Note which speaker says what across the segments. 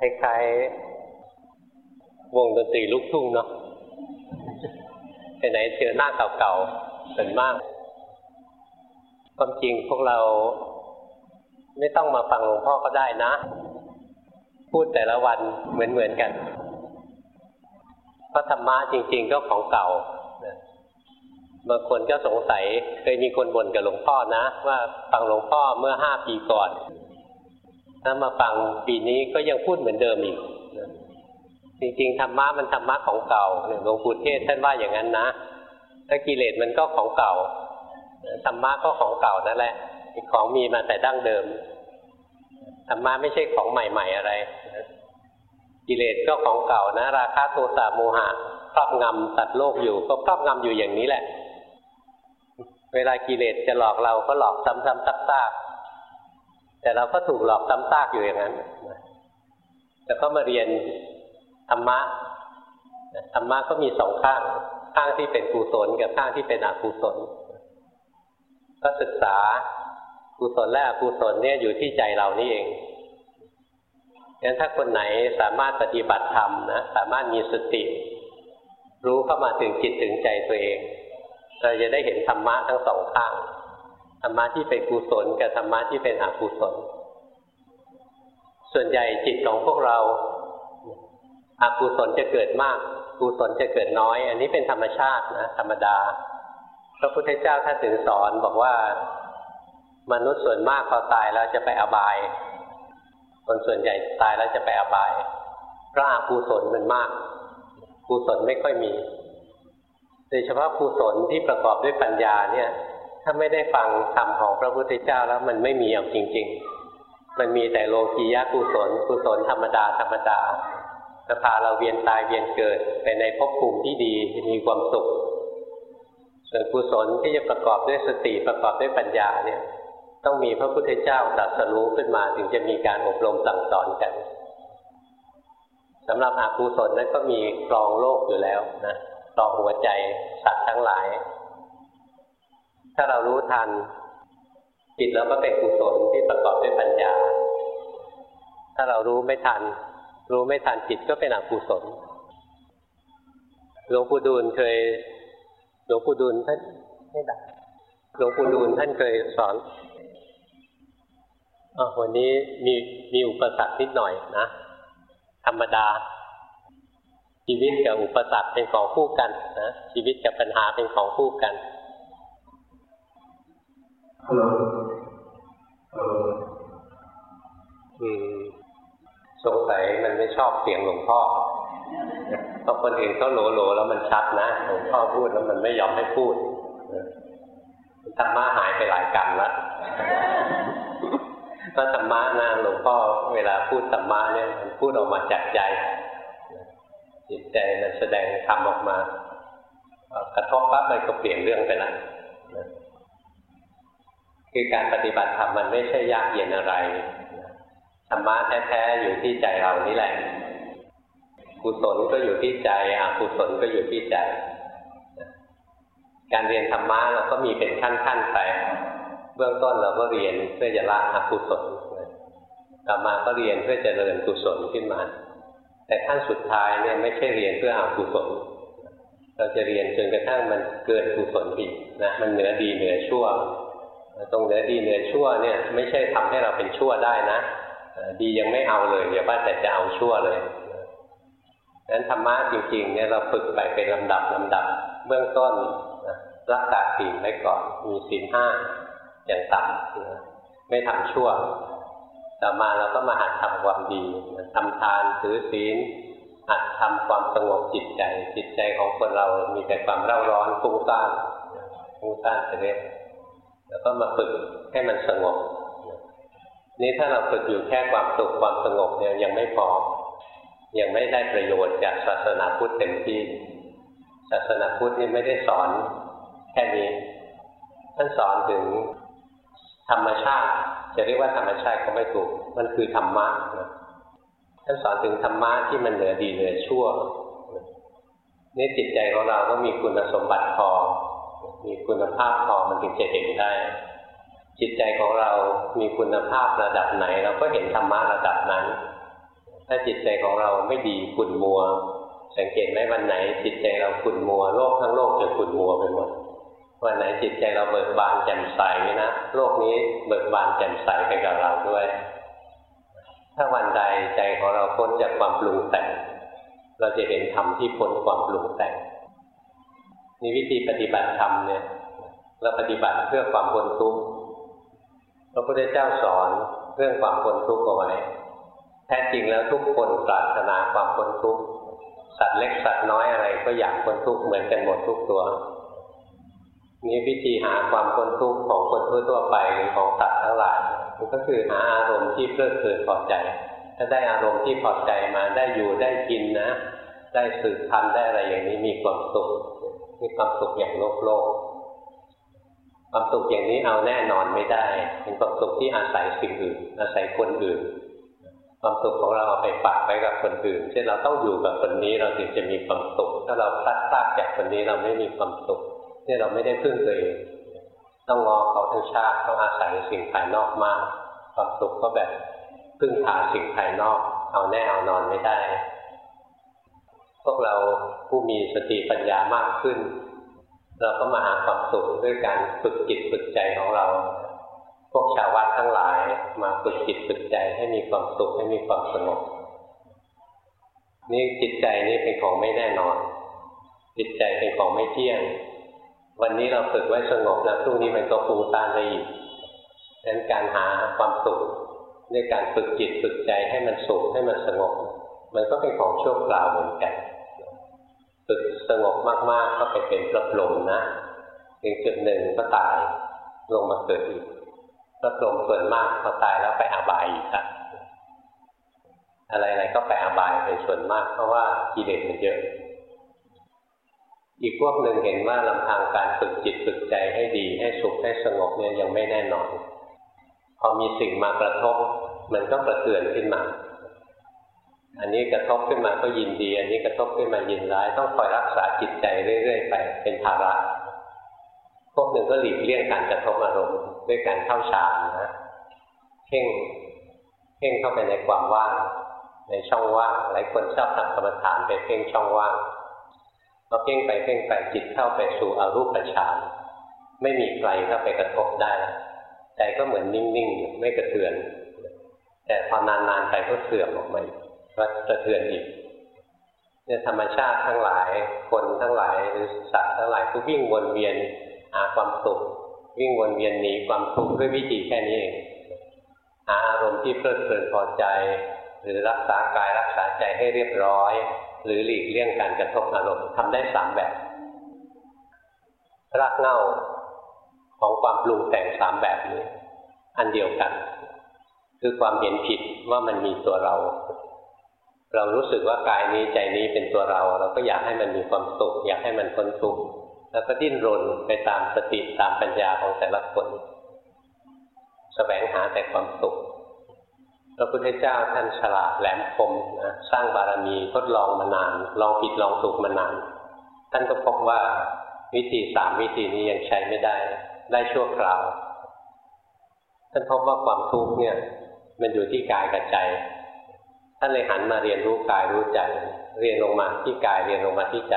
Speaker 1: คล้ายๆวงดนตรีลูกทุ่งเนาะไปไหนเจอหน้าเก่าๆส่วนมาก ความจริงพวกเราไม่ต้องมาฟังหลวงพ่อก็ได้นะ พูดแต่ละวันเหมือนๆกันเพราะธรรมะจริง ๆ ก็ของเก่าบางคนก็สงสัยเคยมีคนบ่นกับหลวงพ่อนะ ว่าฟังหลวงพ่อเมื่อห้าปีก่อน ถ้ามาฟังปีนี้ก็ยังพูดเหมือนเดิมอีกจริงๆธรรมะมันธรรมะของเก่าหลวงปู่เทศท่านว่าอย่างนั้นนะถ้ากิเลสมันก็ของเก่าธรรมะก็ของเก่านั่นแหละของมีมาแต่ดั้งเดิมธรรมะไม่ใช่ของใหม่ ๆ อะไรกิเลสก็ของเก่านะ ราคะโทสะโมหะครอบงำตัดโลกอยู่ ก็ครอบงำอยู่อย่างนี้แหละ เวลากิเลสจะหลอกเราก็หลอกซ้ำๆซักๆ แต่เราก็ถูกหลอกซ้ำซากอยู่อย่างนั้นแต่ก็มาเรียนธรรมะธรรมะก็มีสองข้าง ข้างที่เป็นกุศลกับข้างที่เป็นอกุศล ก็ศึกษากุศลและอกุศลเนี่ยอยู่ที่ใจเรานี่เองงั้นถ้าคนไหนสามารถปฏิบัติธรรมนะสามารถมีสติ รู้เข้ามาถึงจิตถึงใจตัวเอง เราจะได้เห็นธรรมะทั้งสองข้าง ธรรมะที่เป็นกุศลกับธรรมะที่เป็นอกุศล ส่วนใหญ่จิตของพวกเราอากุศลจะเกิดมาก กุศลจะเกิดน้อย อันนี้เป็นธรรมชาตินะธรรมดา พระพุทธเจ้าท่านถึงสอนบอกว่า มนุษย์ส่วนมากพอตายแล้วจะไปอบาย คนส่วนใหญ่ตายแล้วจะไปอบาย เพราะอากุศลมันมาก กุศลไม่ค่อยมี โดยเฉพาะกุศลที่ประกอบด้วยปัญญาเนี่ย ถ้าไม่ได้ฟังธรรมของพระพุทธเจ้าแล้วมันไม่มีอย่างจริง ๆ มันมีแต่โลกียะกุศลกุศลธรรมดาธรรมดาจะพาเราเวียนตายเวียนเกิดไปในภพภูมิที่ดีมีความสุขส่วนกุศลที่จะประกอบด้วยสติประกอบด้วยปัญญาเนี่ยต้องมีพระพุทธเจ้าตรัสรู้ขึ้นมาถึงจะมีการอบรมสั่งสอนกันสำหรับอกุศลนั้นก็มีกรองโลกอยู่แล้วนะต่อหัวใจสัตว์ทั้งหลาย ถ้าเรารู้ทันจิตเราก็เป็นกุศลที่ประกอบด้วยปัญญา ถ้าเรารู้ไม่ทัน รู้ไม่ทันจิตก็เป็นอกุศลหลวงปู่ดูลเคยหลวงปู่ดูลท่านไม่ดังหลวงปู่ดูลท่านเคยสอนอวันนี้มีมีอุปสรรคนิดหน่อยนะ ธรรมดา ชีวิตกับอุปสรรคเป็นของคู่กันนะชีวิตกับปัญหาเป็นของคู่กัน ฮัลโหลอืมสงสัยมันไม่ชอบเสียงหลวงพ่อเพราะคนอื่นเขาโหลโหลแล้วมันชัดนะหลวงพ่อพูดแล้วมันไม่ยอมให้พูดธรรมะหายไปหลายกรรมแล้วก็ธรรมะนะหลวงพ่อเวลาพูดธรรมะเนี่ยมันพูดออกมาจากใจ จิตใจมันแสดงทำออกมากระทบปั๊บมันก็เปลี่ยนเรื่องไปละ คือการปฏิบัติธรรมมันไม่ใช่ยากเย็นอะไรธรรมะแท้ๆอยู่ที่ใจเรานี่แหละกุศลก็อยู่ที่ใจอกุศลก็อยู่ที่ใจ การเรียนธรรมะเราก็มีเป็นขั้นๆไป เบื้องต้นเราก็เรียนเพื่อจะละอกุศลต่อมาก็เรียนเพื่อจะเริญกุศลขึ้นมา แต่ขั้นสุดท้ายเนี่ยไม่ใช่เรียนเพื่ออกุศล เราจะเรียนจนกระทั่งมันเกินกุศลอีกนะ มันเหนือดีเหนือชั่ว ตรงเหนือดีเหนือชั่วเนี่ยไม่ใช่ทำให้เราเป็นชั่วได้นะ ดียังไม่เอาเลยอย่าว่าแต่จะเอาชั่วเลยนั้นธรรมะจริงๆเนี่ยเราฝึกไปเป็นลำดับลำดับเบื้องต้นรักษาศีลไว้ก่อนมีศีลห้าอย่างต่ำไม่ทำชั่ว ต่อมาเราก็มาหัดทำความดีทำทานถือศีลหัดทำความสงบจิตใจ จิตใจของคนเรามีแต่ความเร่าร้อนฟุ้งซ่านฟุ้งซ่านไปเรื่อย แล้วก็มาฝึกให้มันสงบ นี่ถ้าเราฝึกอยู่แค่ความสุขความสงบเนี่ยยังไม่พอ ยังไม่ได้ประโยชน์จากศาสนาพุทธเต็มที่ ศาสนาพุทธนี่ไม่ได้สอนแค่นี้ ท่านสอนถึงธรรมชาติ จะเรียกว่าธรรมชาติก็ไม่ถูก มันคือธรรมะท่านสอนถึงธรรมะที่มันเหนือดีเหนือชั่ว นี่จิตใจของเราก็มีคุณสมบัติพอ มีคุณภาพพอมันถึงจะเห็นได้ จิตใจของเรามีคุณภาพระดับไหน เราก็เห็นธรรมะระดับนั้น ถ้าจิตใจของเราไม่ดีขุ่นมัว สังเกตไหมวันไหน จิตใจเราขุ่นมัว โลกทั้งโลกจะขุ่นมัวไปหมดวันไหนจิตใจเราเบิกบานแจ่มใสนะโลกนี้เบิกบานแจ่มใสไปกับเราด้วย ถ้าวันใดใจของเราพ้นจากความปรุงแต่ง เราจะเห็นธรรมที่พ้นความปรุงแต่ง นี่วิธีปฏิบัติธรรมเนี่ยเราปฏิบัติเพื่อความพ้นทุกข์พระพุทธเจ้าสอนเรื่องความพ้นทุกข์เอาไว้แท้จริงแล้วทุกคนปรารถนาความพ้นทุกข์สัตว์เล็กสัตว์น้อยอะไรก็อยากพ้นทุกข์เหมือนกันหมดทุกตัวนี่วิธีหาความพ้นทุกข์ของคนทั่วไปหรือของสัตว์ทั้งหลายมันก็คือหาอารมณ์ที่เพลิดเพลินพอใจ ถ้าได้อารมณ์ที่พอใจมาได้อยู่ได้กินนะ ได้สืบพันธุ์ได้อะไรอย่างนี้มีความสุข มีความสุขอย่างโลกโลกความสุขอย่างนี้เอาแน่นอนไม่ได้ เป็นความสุขที่อาศัยสิ่งอื่น อาศัยคนอื่น ความสุขของเราไปฝากไว้กับคนอื่น เช่นเราต้องอยู่กับคนนี้เราถึงจะมีความสุข ถ้าเราพลัดพลาดจากคนนี้เราไม่มีความสุขนี่เราไม่ได้พึ่งตัวเอง ต้องงอเขาทั้งชาติต้องอาศัยสิ่งภายนอกมาก ความสุขก็แบบพึ่งพาสิ่งภายนอก เอาแน่เอานอนไม่ได้ พวกเราผู้มีสติปัญญามากขึ้น เราก็มาหาความสุขด้วยการฝึกจิตฝึกใจของเรา พวกชาววัดทั้งหลายมาฝึกจิตฝึกใจให้มีความสุขให้มีความสงบนี่จิตใจนี่เป็นของไม่แน่นอน จิตใจเป็นของไม่เที่ยง วันนี้เราฝึกไว้สงบแล้วพรุ่งนี้มันก็ฟุ้งซ่านได้อีกดังนั้นการหาความสุขด้วยการฝึกจิตฝึกใจให้มันสุขให้มันสงบ มันก็เป็นของชั่วคราวเหมือนกัน ฝึกสงบมากๆ ก็ไปเป็นพระพรหมนะถึงจุดหนึ่งก็ตายลงมาเกิดอีกพระพรหมส่วนมากพอตายแล้วไปอาบายอีกอะอะไรๆก็ไปอาบายเป็นส่วนมาก เพราะว่ากิเลสมันเยอะ อีกพวกหนึ่งเห็นว่าลำพังการฝึกจิตฝึกใจให้ดีให้สุขให้สงบเนี่ยยังไม่แน่นอน พอมีสิ่งมากระทบ มันก็กระเทือนขึ้นมา อันนี้กระทบขึ้นมาก็ยินดี อันนี้กระทบขึ้นมายินร้าย ต้องคอยรักษาจิตใจเรื่อยๆไปเป็นภาระ พวกหนึ่งก็หลีกเลี่ยงการกระทบอารมณ์ด้วยการเข้าฌานนะเพ่งเพ่งเข้าไปในความว่างในช่องว่างหลายคนชอบทำกรรมฐานไปเพ่งช่องว่างพอเพ่งไปเพ่งไปจิตเข้าไปสู่อรูปฌานไม่มีใครเข้าไปกระทบได้ใจก็เหมือนนิ่งๆไม่กระเทือน แต่พอนานๆไปก็เสื่อมออกมาก็ สะเทือนอีกเนี่ยธรรมชาติทั้งหลาย คนทั้งหลายหรือสัตว์ทั้งหลายก็วิ่งวนเวียนหาความสุขวิ่งวนเวียนหนีความทุกข์ด้วยวิธีแค่นี้เองหาอารมณ์ที่เพลิดเพลินพอใจ หรือรักษากายรักษาใจให้เรียบร้อย หรือหลีกเลี่ยงการกระทบอารมณ์ทำได้สามแบบรากเง้าของความปรุงแต่งสามแบบนี้ อันเดียวกัน คือความเห็นผิดว่ามันมีตัวเรา เรารู้สึกว่ากายนี้ใจนี้เป็นตัวเรา เราก็อยากให้มันมีความสุขอยากให้มันพ้นทุกข์แล้วก็ดิ้นรนไปตามสติตามปัญญาของแต่ละคนสแสวงหาแต่ความสุขพระพุทธเจ้าท่านฉลาดแหลมคมนะสร้างบารมีทดลองมานาน ลองผิดลองถูกมานาน ท่านก็พบว่าวิธีสามวิธีนี้ยังใช้ไม่ได้ ได้ชั่วคราว ท่านพบว่าความทุกข์เนี่ย มันอยู่ที่กายกับใจ ท่านเลยหันมาเรียนรู้กายรู้ใจเรียนลงมาที่กายเรียนลงมาที่ใจ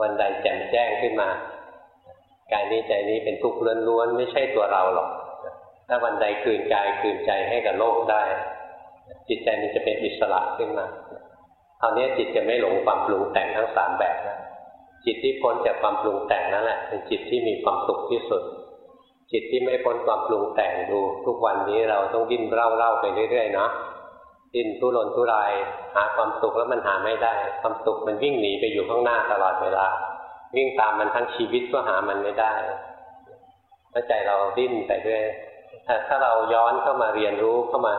Speaker 1: วันใดแจ่มแจ้งขึ้นมากายนี้ใจนี้เป็นทุกข์ล้วนๆไม่ใช่ตัวเราหรอกถ้าวันใดคืนกายคืนใจให้กับโลกได้ จิตใจมันจะเป็นอิสระขึ้นมาคราวนี้จิตจะไม่หลงความปรุงแต่งทั้งสามแบบนะจิตที่พ้นจากความปรุงแต่งนั่นแหละเป็นจิตที่มีความสุขที่สุด จิตที่ไม่พ้นความปรุงแต่งดู ทุกวันนี้เราต้องดิ้นเล่าๆไปเรื่อยๆเนาะ ดิ้นทุรนทุราย หาความสุขแล้วมันหาไม่ได้ ความสุขมันวิ่งหนีไปอยู่ข้างหน้าตลอดเวลา วิ่งตามมันทั้งชีวิตก็หามันไม่ได้ถ้าใจเราดิ้นไปด้วยแต่ถ้าเราย้อนเข้ามาเรียนรู้เข้ามา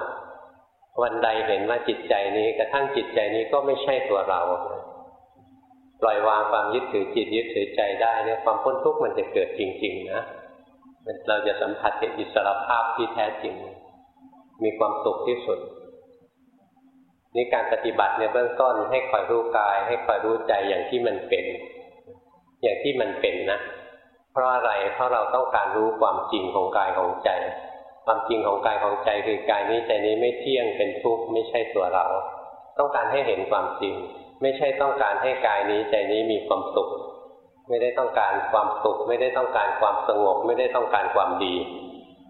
Speaker 1: วันใดเห็นว่าจิตใจนี้กระทั่งจิตใจนี้ก็ไม่ใช่ตัวเรา ปล่อยวางความยึดถือจิตยึดถือใจได้เนี่ยความพ้นทุกข์มันจะเกิดจริง ๆ นะเราจะสัมผัสกับอิสรภาพที่แท้จริง มีความสุขที่สุด นี่การปฏิบัติเนี่ยเบื้องต้นให้คอยรู้กาย ให้คอยรู้ใจอย่างที่มันเป็น อย่างที่มันเป็นนะเพราะอะไรเพราะเราต้องการรู้ความจริงของกายของใจ ความจริงของกายของใจคือกายนี้ใจนี้ไม่เที่ยงเป็นทุกข์ไม่ใช่ตัวเรา ต้องการให้เห็นความจริง ไม่ใช่ต้องการให้กายนี้ใจนี้มีความสุข ไม่ได้ต้องการความสุข ไม่ได้ต้องการความสงบ ไม่ได้ต้องการความดี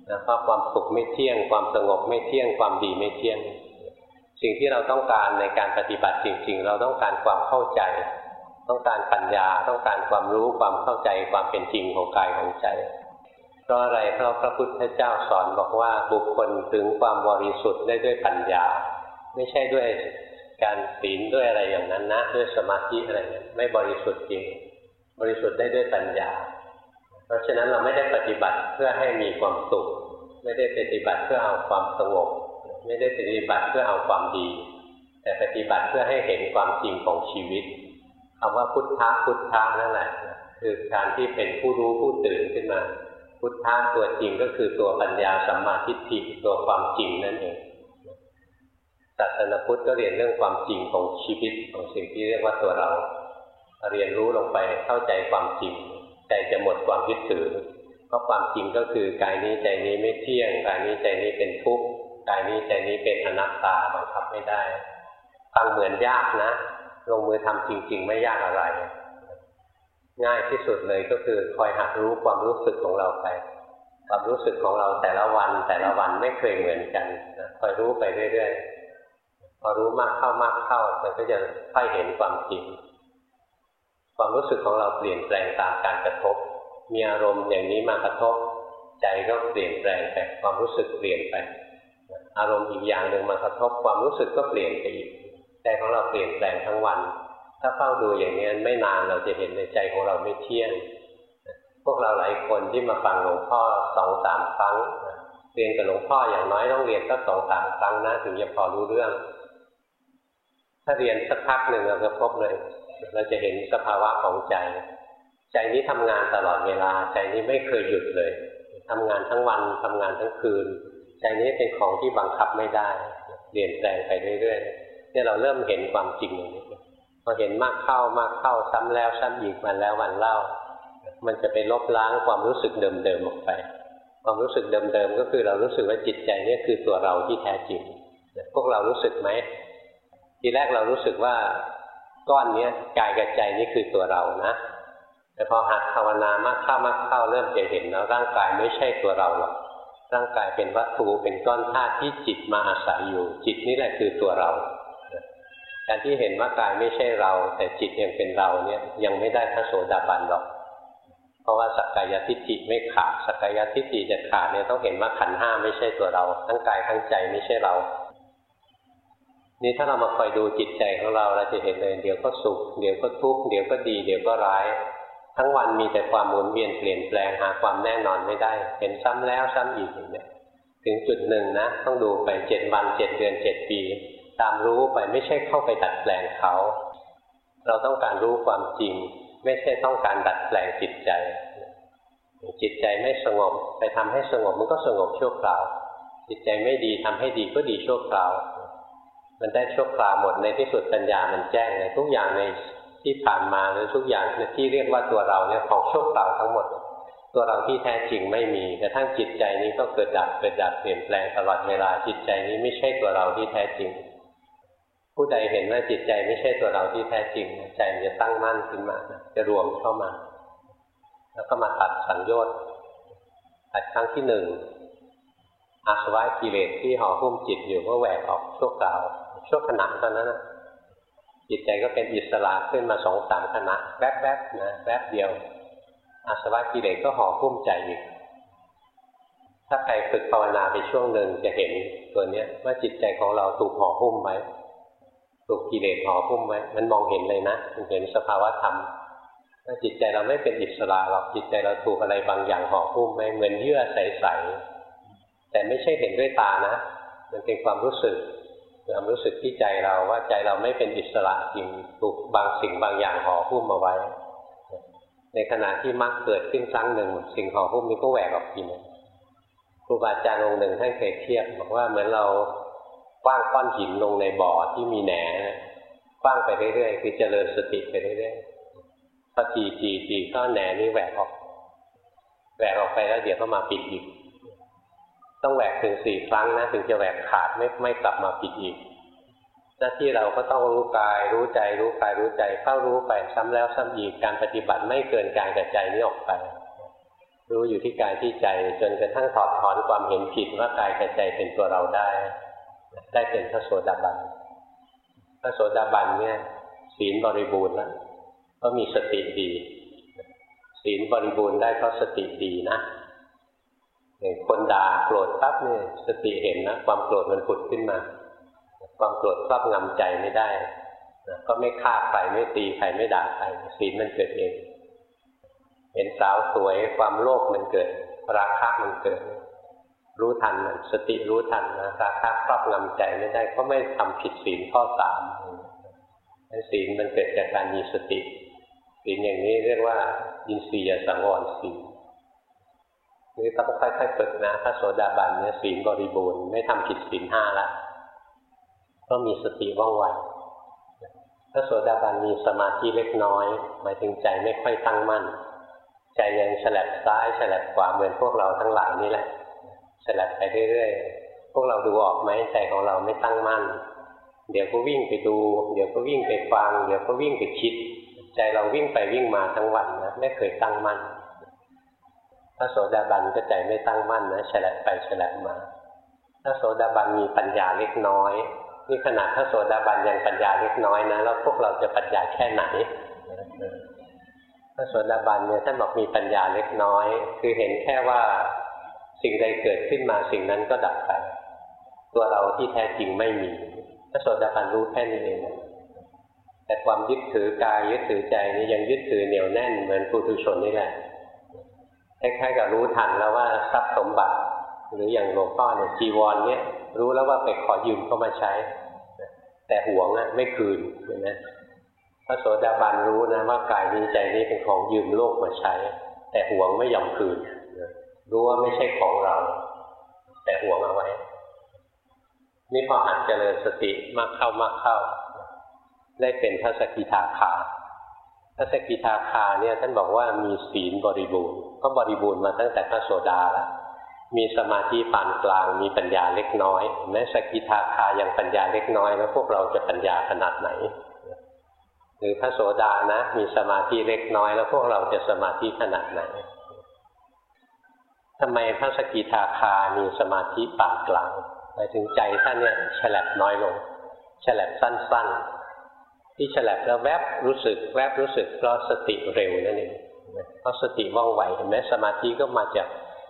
Speaker 1: นะเพราะความสุขไม่เที่ยง ความสงบไม่เที่ยงความดีไม่เที่ยง สิ่งที่เราต้องการในการปฏิบัติจริง ๆ เราต้องการความเข้าใจ ต้องการปัญญาต้องการความรู้ความเข้าใจความเป็นจริงของกายของใจ เพราะอะไรเพราะพระพุทธเจ้าสอนบอกว่าบุคคลถึงความบริสุทธิ์ได้ด้วยปัญญา ไม่ใช่ด้วยการศีลด้วยอะไรอย่างนั้นนะด้วยสมาธิอะไรไม่บริสุทธิ์จริง บริสุทธิ์ได้ด้วยปัญญา เพราะฉะนั้นเราไม่ได้ปฏิบัติเพื่อให้มีความสุข ไม่ได้ปฏิบัติเพื่อเอาความสงบ ไม่ได้ปฏิบัติเพื่อเอาความดี แต่ปฏิบัติเพื่อให้เห็นความจริงของชีวิตคำว่าพุทธะพุทธะนั่นแหละคือการที่เป็นผู้รู้ผู้ตื่นขึ้นมา พุทธะตัวจริงก็คือตัวปัญญาสัมมาทิฏฐิตัวความจริงนั่นเองศาสนาพุทธก็เรียนเรื่องความจริงของชีวิตของสิ่งที่เรียกว่าตัวเรา เรียนรู้ลงไปเข้าใจความจริงใจจะหมดความยึดถือเพราะความจริงก็คือกายนี้ใจนี้ไม่เที่ยงกายนี้ใจนี้เป็นทุกข์ กายนี้ใจนี้เป็นอนัตตาบังคับไม่ได้ฟังเหมือนยากนะ ลงมือทำจริง ๆ ไม่ยากอะไร ง่ายที่สุดเลยก็คือคอยหัดรู้ความรู้สึกของเราไป ความรู้สึกของเราแต่ละวันแต่ละวันไม่เคยเหมือนกันคอยรู้ไปเรื่อยๆพอรู้มากเข้ามากเข้ามันก็จะค่อยเห็นความจริง ความรู้สึกของเราเปลี่ยนแปลงตามการกระทบ มีอารมณ์อย่างนี้มากระทบ ใจก็เปลี่ยนแปลงไปความรู้สึกเปลี่ยนไป อารมณ์อีกอย่างหนึ่งมากระทบความรู้สึกก็เปลี่ยนไปอีกใจของเราเปลี่ยนแปลงทั้งวัน ถ้าเฝ้าดูอย่างนี้ไม่นานเราจะเห็นในใจของเราไม่เที่ยงพวกเราหลายคนที่มาฟังหลวงพ่อสองสามครั้งเรียนกับหลวงพ่ออย่างน้อยต้องเรียนสักสองสามครั้งนะถึงจะพอรู้เรื่อง ถ้าเรียนสักพักหนึ่งเราจะพบเลย เราจะเห็นสภาวะของใจ ใจนี้ทำงานตลอดเวลา ใจนี้ไม่เคยหยุดเลยทำงานทั้งวันทำงานทั้งคืน ใจนี้เป็นของที่บังคับไม่ได้ เปลี่ยนแปลงไปเรื่อยๆเนี่ยเราเริ่มเห็นความจริงอย่างนี้พอเห็นมากเข้ามากเข้าซ้ำแล้วซ้ำอีกวันแล้ววันเล่า มันจะไปลบล้างความรู้สึกเดิมๆออกไป ความรู้สึกเดิมๆก็คือเรารู้สึกว่าจิตใจนี่คือตัวเราที่แท้จริงพวกเรารู้สึกไหมทีแรกเรารู้สึกว่าก้อนนี้กายกับใจนี่คือตัวเรานะแต่พอหัดภาวนามากเข้ามากเข้าเริ่มจะเห็นแล้วร่างกายไม่ใช่ตัวเราหรอก ร่างกายเป็นวัตถุเป็นก้อนธาตุที่จิตมาอาศัยอยู่ จิตนี่แหละคือตัวเรา การที่เห็นว่ากายไม่ใช่เรา แต่จิตยังเป็นเราเนี่ยยังไม่ได้พระโสดาบันหรอก เพราะว่าสักกายทิฏฐิไม่ขาดสักกายทิฏฐิจะขาดเนี่ยต้องเห็นว่าขันห้าไม่ใช่ตัวเรา ทั้งกายทั้งใจไม่ใช่เรา นี่ถ้าเรามาคอยดูจิตใจของเราเราจะเห็นเลย เดี๋ยวก็สุข เดี๋ยวก็ทุกข์เดี๋ยวก็ดี เดี๋ยวก็ร้าย ทั้งวันมีแต่ความหมุนเวียนเปลี่ยนแปลงหาความแน่นอนไม่ได้ เห็นซ้ำแล้วซ้ำอีกอย่างนี้ถึงจุดหนึ่งนะ ต้องดูไปเจ็ดวันเจ็ดเดือนเจ็ดปี ตามรู้ไปไม่ใช่เข้าไปดัดแปลงเขา เราต้องการรู้ความจริง ไม่ใช่ต้องการดัดแปลงจิตใจ จิตใจไม่สงบ ไปทำให้สงบมันก็สงบชั่วคราว จิตใจไม่ดีทำให้ดีก็ดีชั่วคราวมันได้ชั่วคราวหมดในที่สุดปัญญามันแจ้งเลยทุกอย่างใน ที่ผ่านมาหรือทุกอย่างที่เรียกว่าตัวเราเนี่ยของชั่วคราวทั้งหมด ตัวเราที่แท้จริงไม่มีกระทั่งจิตใจนี้ก็เกิดดับเกิดดับเปลี่ยนแปลงตลอดเวลาจิตใจนี้ไม่ใช่ตัวเราที่แท้จริง ผู้ใดเห็นว่าจิตใจไม่ใช่ตัวเราที่แท้จริงใจมันจะตั้งมั่นขึ้นมาจะรวมเข้ามา แล้วก็มาตัดสัญญน์ตัดครั้งที่หนึ่งอาสวะกิเลสที่ห่อหุ้มจิตอยู่ก็แหวกออกชั่วคราวชั่วขณะเท่านั้นนะ จิตใจก็เป็นอิสระขึ้นมาสองสามขณะแวบๆนะแวบเดียวอาสวะกิเลสก็ห่อหุ้มใจอีกถ้าใครฝึกภาวนาไปช่วงหนึ่งจะเห็นตัวเนี้ยว่าจิตใจของเราถูกห่อหุ้มไว้ถูกกิเลสห่อหุ้มไว้ มันมองเห็นเลยนะมันเห็นสภาวะธรรมว่าจิตใจเราไม่เป็นอิสระหรอกจิตใจเราถูกอะไรบางอย่างห่อหุ้มไว้เหมือนเยื่อใสๆแต่ไม่ใช่เห็นด้วยตานะ มันเป็นความรู้สึก ความรู้สึกที่ใจเราว่าใจเราไม่เป็นอิสระจริงถูกบางสิ่งบางอย่างห่อหุ้มมาไว้ ในขณะที่มรรคเกิดขึ้นครั้งหนึ่ง สิ่งห่อหุ้มนี้ก็แหวกออกทีนึงครูบาอาจารย์องค์หนึ่งท่านเคยเทียบบอกว่าเหมือนเราคว้างก้อนหินลงในบ่อที่มีแหนคว้างไปเรื่อยๆคือเจริญสติไปเรื่อยๆพอจีจีจีก้อนแหนนี้แหวกออกแหวกออกไปแล้วเดี๋ยวก็มาปิดอีก ต้องแหวกถึงสี่ครั้งนะถึงจะแหวกขาดไม่ไม่กลับมาปิดอีก หน้าที่เราก็ต้องรู้กาย รู้ใจ รู้กายรู้ใจเข้ารู้ไปซ้ำแล้วซ้ำอีกการปฏิบัติไม่เกินกายกับใจนี้ออกไป รู้อยู่ที่กายที่ใจจนกระทั่งถอดถอนความเห็นผิดว่ากายกับใจเป็นตัวเราได้ ได้เป็นพระโสดาบันพระโสดาบันเนี่ยศีลบริบูรณ์แล้วก็มีสติดี ศีลบริบูรณ์ได้เพราะสติดีนะ อย่างคนด่าโกรธปั๊บเนี่ยสติเห็นนะความโกรธมันผุดขึ้นมา ความโกรธครอบงำใจไม่ได้ก็ไม่ฆ่าใครไม่ตีใครไม่ด่าใครศีลมันเกิดเอง เห็นสาวสวยความโลภมันเกิด ราคะมันเกิด รู้ทันสติรู้ทันนะราคะครอบงำใจไม่ได้ก็ไม่ทำผิดศีลข้อสามศีลมันเกิดจากการมีสติศีลอย่างนี้เรียกว่า อินทรียสังวรศีล นี่ต้องค่อยๆฝึกนะถ้าโสดาบันเนี่ยศีลบริบูรณ์ไม่ทำผิดศีลห้าละก็มีสติว่องไวถ้าโสดาบันมีสมาธิเล็กน้อย หมายถึงใจไม่ค่อยตั้งมั่น ใจยังฉลับซ้ายฉลับขวาเหมือนพวกเราทั้งหลายนี่แหละฉลับไปเรื่อยๆพวกเราดูออกไหมใจของเราไม่ตั้งมั่น เดี๋ยวก็วิ่งไปดู เดี๋ยวก็วิ่งไปฟัง เดี๋ยวก็วิ่งไปคิด ใจเราวิ่งไปวิ่งมาทั้งวันนะไม่เคยตั้งมั่น ถ้าโสดาบันก็ใจไม่ตั้งมั่นนะฉลับไปฉลับมาถ้าโสดาบันมีปัญญาเล็กน้อยนี่ขนาดถ้าโสดาบันยังปัญญาเล็กน้อยนะแล้วพวกเราจะปัญญาแค่ไหนถ้าโสดาบันเนี่ยท่านบอกมีปัญญาเล็กน้อย คือเห็นแค่ว่าสิ่งใดเกิดขึ้นมาสิ่งนั้นก็ดับไป ตัวเราที่แท้จริงไม่มีถ้าโสดาบันรู้แค่นี้เองแต่ความยึดถือกายยึดถือใจนี่ยังยึดถือเหนียวแน่นเหมือนปุถุชนนี่แหละ คล้ายๆกับรู้ทันแล้วว่าทรัพย์สมบัติ หรืออย่างหลวงพ่อเนี่ยจีวรเนี่ยรู้แล้วว่าไปขอยืมเข้ามาใช้ แต่หวงอะไม่คืนเห็นไหมพระโสดาบันรู้นะว่ากายนี้ใจนี้เป็นของยืมโลกมาใช้ แต่หวงไม่ยอมคืนรู้ว่าไม่ใช่ของเรา แต่หวงเอาไว้ นี่พอหัดเจริญสติมากเข้ามากเข้า ได้เป็นพระสกิทาคา พระสกิทาคาเนี่ยท่านบอกว่ามีศีลบริบูรณ์ ก็บริบูรณ์มาตั้งแต่พระโสดาแล้วมีสมาธิปานกลาง มีปัญญาเล็กน้อยแม้สกิทาคายังปัญญาเล็กน้อยแล้วพวกเราจะปัญญาขนาดไหน หรือพระโสดานะ มีสมาธิเล็กน้อย แล้วพวกเราจะสมาธิขนาดไหนทำไมพระสกิทาคามีสมาธิปานกลางหมายถึงใจท่านเนี่ยฉลับน้อยลงฉลับสั้นๆ ที่ฉลับแล้วแวบรู้สึก แวบรู้สึกเพราะสติเร็วนั่นเองเพราะสติว่องไวเห็นไหมสมาธิก็มาจาก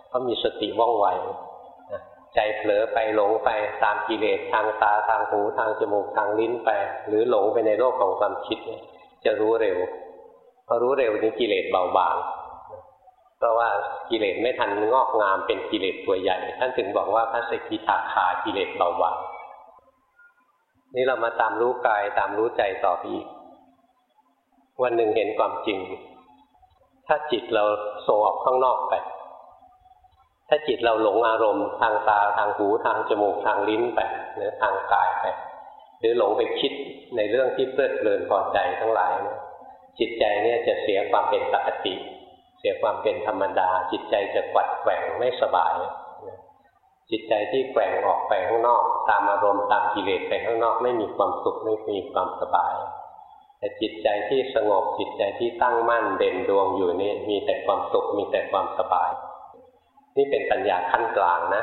Speaker 1: เพราะมีสติว่องไวใจเผลอไปหลงไปตามกิเลสทางตาทางหูทางจมูกทางลิ้นไป หรือหลงไปในโลกของความคิด จะรู้เร็วพอรู้เร็วนี้กิเลสเบาบางเพราะว่ากิเลสไม่ทันงอกงามเป็นกิเลสตัวใหญ่ ท่านถึงบอกว่าพระสกิทาคากิเลสเบาบาง นี่เรามาตามรู้กายตามรู้ใจต่อไปอีก วันหนึ่งเห็นความจริง ถ้าจิตเราโส่ออกข้างนอกไป ถ้าจิตเราหลงอารมณ์ ทางตาทางหูทางจมูกทางลิ้นไปหรือทางกายไป หรือหลงไปคิดในเรื่องที่เพลิดเพลินพอใจทั้งหลายนี่ยจิตใจเนี่ยจะเสียความเป็นปกติ เสียความเป็นธรรมดา จิตใจจะกวัดแกว่งไม่สบาย จิตใจที่แกว่งออกไปข้างนอก ตามอารมณ์ตามกิเลสไปข้างนอกไม่มีความสุขไม่มีความสบาย แต่จิตใจที่สงบจิตใจที่ตั้งมั่นเด่นดวงอยู่นี่มีแต่ความสุขมีแต่ความสบาย นี่เป็นปัญญาขั้นกลางนะ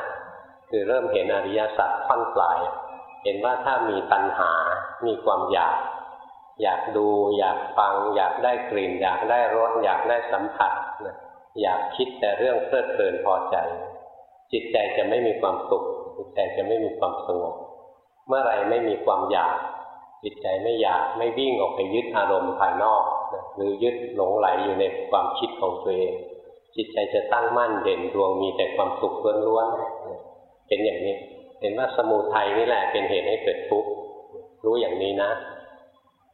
Speaker 1: คือเริ่มเห็นอริยสัจขั้นปลาย เห็นว่าถ้ามีตัณหา มีความอยาก อยากดู อยากฟัง อยากได้กลิ่น อยากได้รสอยากได้สัมผัสอยากคิดแต่เรื่องเพลิดเพลินพอใจ จิตใจจะไม่มีความสุขจิตใจจะไม่มีความสงบ เมื่อไรไม่มีความอยาก จิตใจไม่อยากไม่วิ่งออกไปยึดอารมณ์ภายนอกหรือยึดหลงไหลอยู่ในความคิดของตัวเอง จิตใจจะตั้งมั่นเด่นดวงมีแต่ความสุขล้วนๆเป็นอย่างนี้ เห็นว่าสมุทัยนี่แหละเป็นเหตุให้เกิดทุกข์รู้อย่างนี้นะ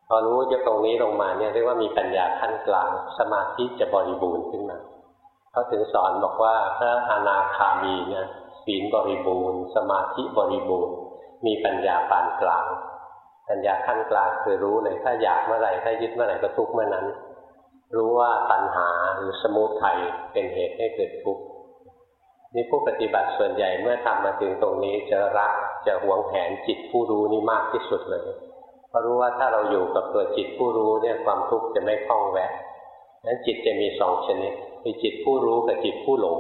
Speaker 1: พอรู้จะตรงนี้ลงมาเนี่ยเรียกว่ามีปัญญาขั้นกลางสมาธิจะบริบูรณ์ขึ้นมา เขาถึงสอนบอกว่าพระอนาคามีเนี่ยศีลบริบูรณ์ สมาธิบริบูรณ์ มีปัญญาปานกลาง ปัญญาขั้นกลางคือรู้เลยถ้าอยากเมื่อไหร่ถ้ายึดเมื่อไหร่ก็ทุกเมื่อนั้น รู้ว่าตัณหาหรือสมุทัยเป็นเหตุให้เกิดทุกข์นี่ผู้ปฏิบัติส่วนใหญ่เมื่อทำมาถึงตรงนี้จะรักจะหวงแหนจิตผู้รู้นี่มากที่สุดเลย เพราะรู้ว่าถ้าเราอยู่กับตัวจิตผู้รู้เนี่ยความทุกข์จะไม่คล้องแวะ นั้นจิตจะมีสองชนิดมีจิตผู้รู้กับจิตผู้หลง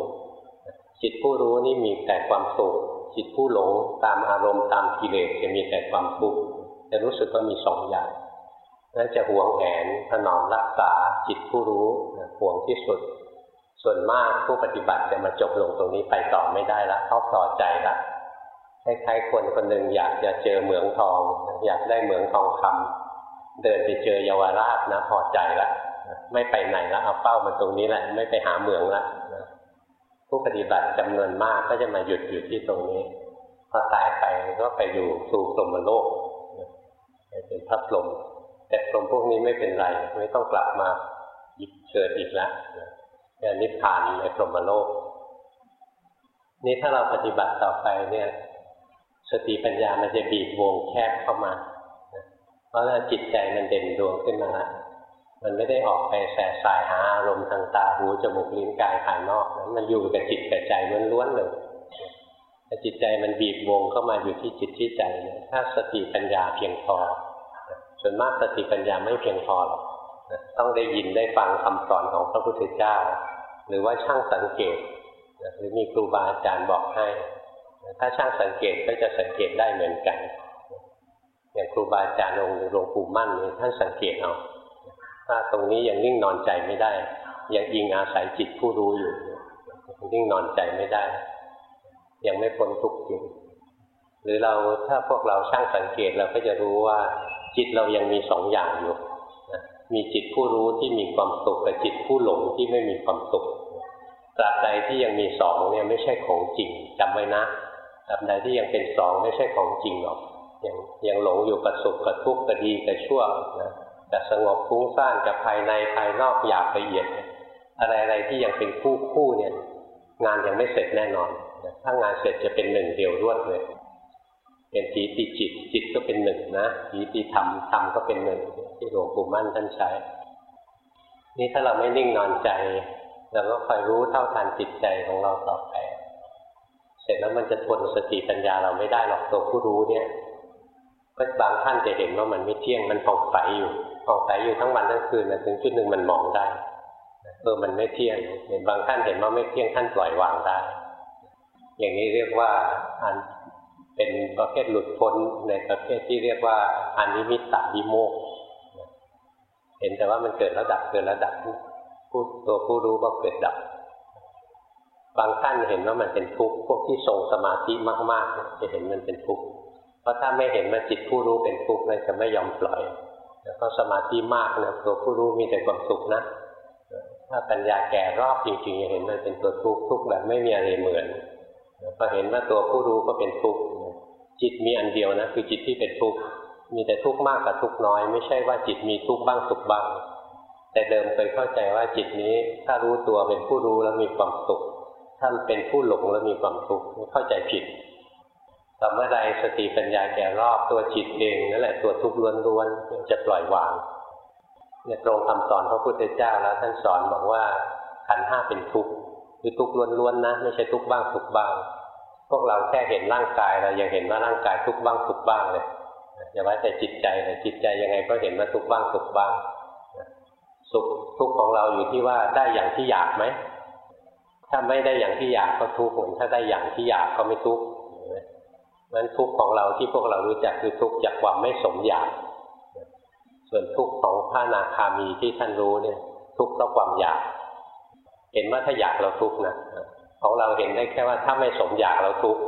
Speaker 1: จิตผู้รู้นี่มีแต่ความสุข จิตผู้หลงตามอารมณ์ตามกิเลสจะมีแต่ความทุกข์จะรู้สึกว่ามีสองอย่างนั้นจะห่วงแหนถนอมรักษาจิตผู้รู้ห่วงที่สุด ส่วนมากผู้ปฏิบัติจะมาจบลงตรงนี้ไปต่อไม่ได้ละเขาพอใจละคล้ายๆคนคนหนึ่งอยากจะเจอเหมืองทอง อยากได้เหมืองทองคำเดินไปเจอเยาวราชนะพอใจละ ไม่ไปไหนและเอาเป้ามาตรงนี้แหละ ไม่ไปหาเมืองละผู้ปฏิบัติจำนวนมากก็จะมาหยุดอยู่ที่ตรงนี้พอตายไปก็ไปอยู่สู่สมโลกเป็นพระพรหมแต่พรหมพวกนี้ไม่เป็นไร ไม่ต้องกลับมายิบเกิดอีกแล้วนิพพานในพรหมโลก นี่ถ้าเราปฏิบัติต่อไปเนี่ย สติปัญญามันจะบีบวงแคบเข้ามาเพราะว่าจิตใจมันเด่นดวงขึ้นมาแล้ว มันไม่ได้ออกไปแสสายหาอารมณ์ทางตาหูจมูกลิ้นกายภายนอกนะมันอยู่กับจิตกับใจล้วนๆเลยถ้าจิตใจมันบีบวงเข้ามาอยู่ที่จิตที่ใจเนี่ยถ้าสติปัญญาเพียงพอส่วนมากสติปัญญาไม่เพียงพอหรอกต้องได้ยินได้ฟังคำสอนของพระพุทธเจ้า หรือว่าช่างสังเกตหรือมีครูบาอาจารย์บอกให้ ถ้าช่างสังเกตก็จะสังเกตได้เหมือนกัน อย่างครูบาอาจารย์องค์หลวงปู่มั่นนี่ท่านสังเกตเอา ถ้าตรงนี้ยังนิ่งนอนใจไม่ได้ ยังอิงอาศัยจิตผู้รู้อยู่นิ่งนอนใจไม่ได้ ยังไม่พ้นทุกข์จริงหรือเราถ้าพวกเราช่างสังเกตเราก็จะรู้ว่า จิตเรายังมีสองอย่างอยู่มีจิตผู้รู้ที่มีความสุขกับจิตผู้หลงที่ไม่มีความสุขตราบใดที่ยังมีสองเนี่ยไม่ใช่ของจริงจำไว้นะตราบใดที่ยังเป็นสองไม่ใช่ของจริงหรอกยังยังหลงอยู่กับสุขกับทุกข์กับดีกับชั่วนะ กับสงบฟุ้งซ่านกับภายในภายนอกอยากละเอียดอะไรอะไรที่ยังเป็นคู่คู่เนี่ย งานยังไม่เสร็จแน่นอนถ้างานเสร็จจะเป็นหนึ่งเดียวรวดเลย เป็นทีติจิตจิตก็เป็นหนึ่งนะทีติธรรมธรรมก็เป็นหนึ่งที่หลวงปู่มั่นท่านใช้ นี่ถ้าเราไม่นิ่งนอนใจเราก็คอยรู้เท่าทันจิตใจของเราต่อไป เสร็จแล้วมันจะทนสติปัญญาเราไม่ได้หรอกตัวผู้รู้เนี่ย ก็บางท่านจะเห็นว่ามันไม่เที่ยงมันผ่องใสอยู่ผ่องใสอยู่ทั้งวันทั้งคืนนะถึงจุดหนึ่งมันมองได้เออมันไม่เที่ยงเห็นบางท่านเห็นว่าไม่เที่ยงท่านปล่อยวางได้ อย่างนี้เรียกว่าอันเป็นประเภทหลุดพ้นในประเภทที่เรียกว่าอันนิมิตตวิโมกเห็นแต่ว่ามันเกิดระดับเกิดระดับผู้ตัวผู้รู้ก็เกิดดับ บางท่านเห็นว่ามันเป็นทุกข์พวกที่ทรงสมาธิมากๆจะเห็นมันเป็นทุกข์ เพราะถ้าไม่เห็นว่าจิตผู้รู้เป็นทุกข์เลยจะไม่ยอมปล่อย แล้วก็สมาธิมากนะตัวผู้รู้มีแต่ความสุขนะ ถ้าปัญญาแก่รอบจริงๆจะเห็นมันเป็นตัวทุกข์ทุกข์แบบไม่มีอะไรเหมือนพอเห็นว่าตัวผู้รู้ก็เป็นทุกข์จิตมีอันเดียวนะคือจิตที่เป็นทุกข์มีแต่ทุกข์มากกับทุกข์น้อย ไม่ใช่ว่าจิตมีทุกข์บ้างสุขบ้างแต่เดิมเคยเข้าใจว่าจิตนี้ถ้ารู้ตัวเป็นผู้รู้แล้วมีความสุขถ้าเป็นผู้หลงแล้วมีความทุกข์เข้าใจผิด ต่อเมื่อใดสติปัญญาแก่รอบตัวจิตเองนั่นแหละตัวทุกข์ล้วนๆจะปล่อยวางเนี่ยตรงคำสอนพระพุทธเจ้าแล้วท่านสอนบอกว่าขันห้าเป็นทุกข์คือทุกข์ล้วนๆนะไม่ใช่ทุกข์บ้างสุขบ้าง พวกเราแค่เห็นร่างกายเรายังเห็นว่าร่างกายทุกข์บ้างสุขบ้างเลยอย่าว่าแต่จิตใจเลยจิตใจยังไงก็เห็นว่าทุกข์บ้างสุขบ้างสุขทุกข์ของเราอยู่ที่ว่าได้อย่างที่อยากไหมถ้าไม่ได้อย่างที่อยากก็ทุกข์ถ้าได้อย่างที่อยากก็ไม่ทุกข์ นั้นทุกข์ของเราที่พวกเรารู้จักคือทุกข์จากความไม่สมอยาก ส่วนทุกข์ของพระนาคามีที่ท่านรู้เนี่ย ทุกข์เพราะความอยาก เห็นว่าถ้าอยากเราทุกข์นะของเราเห็นได้แค่ว่าถ้าไม่สมอยากเราทุกข์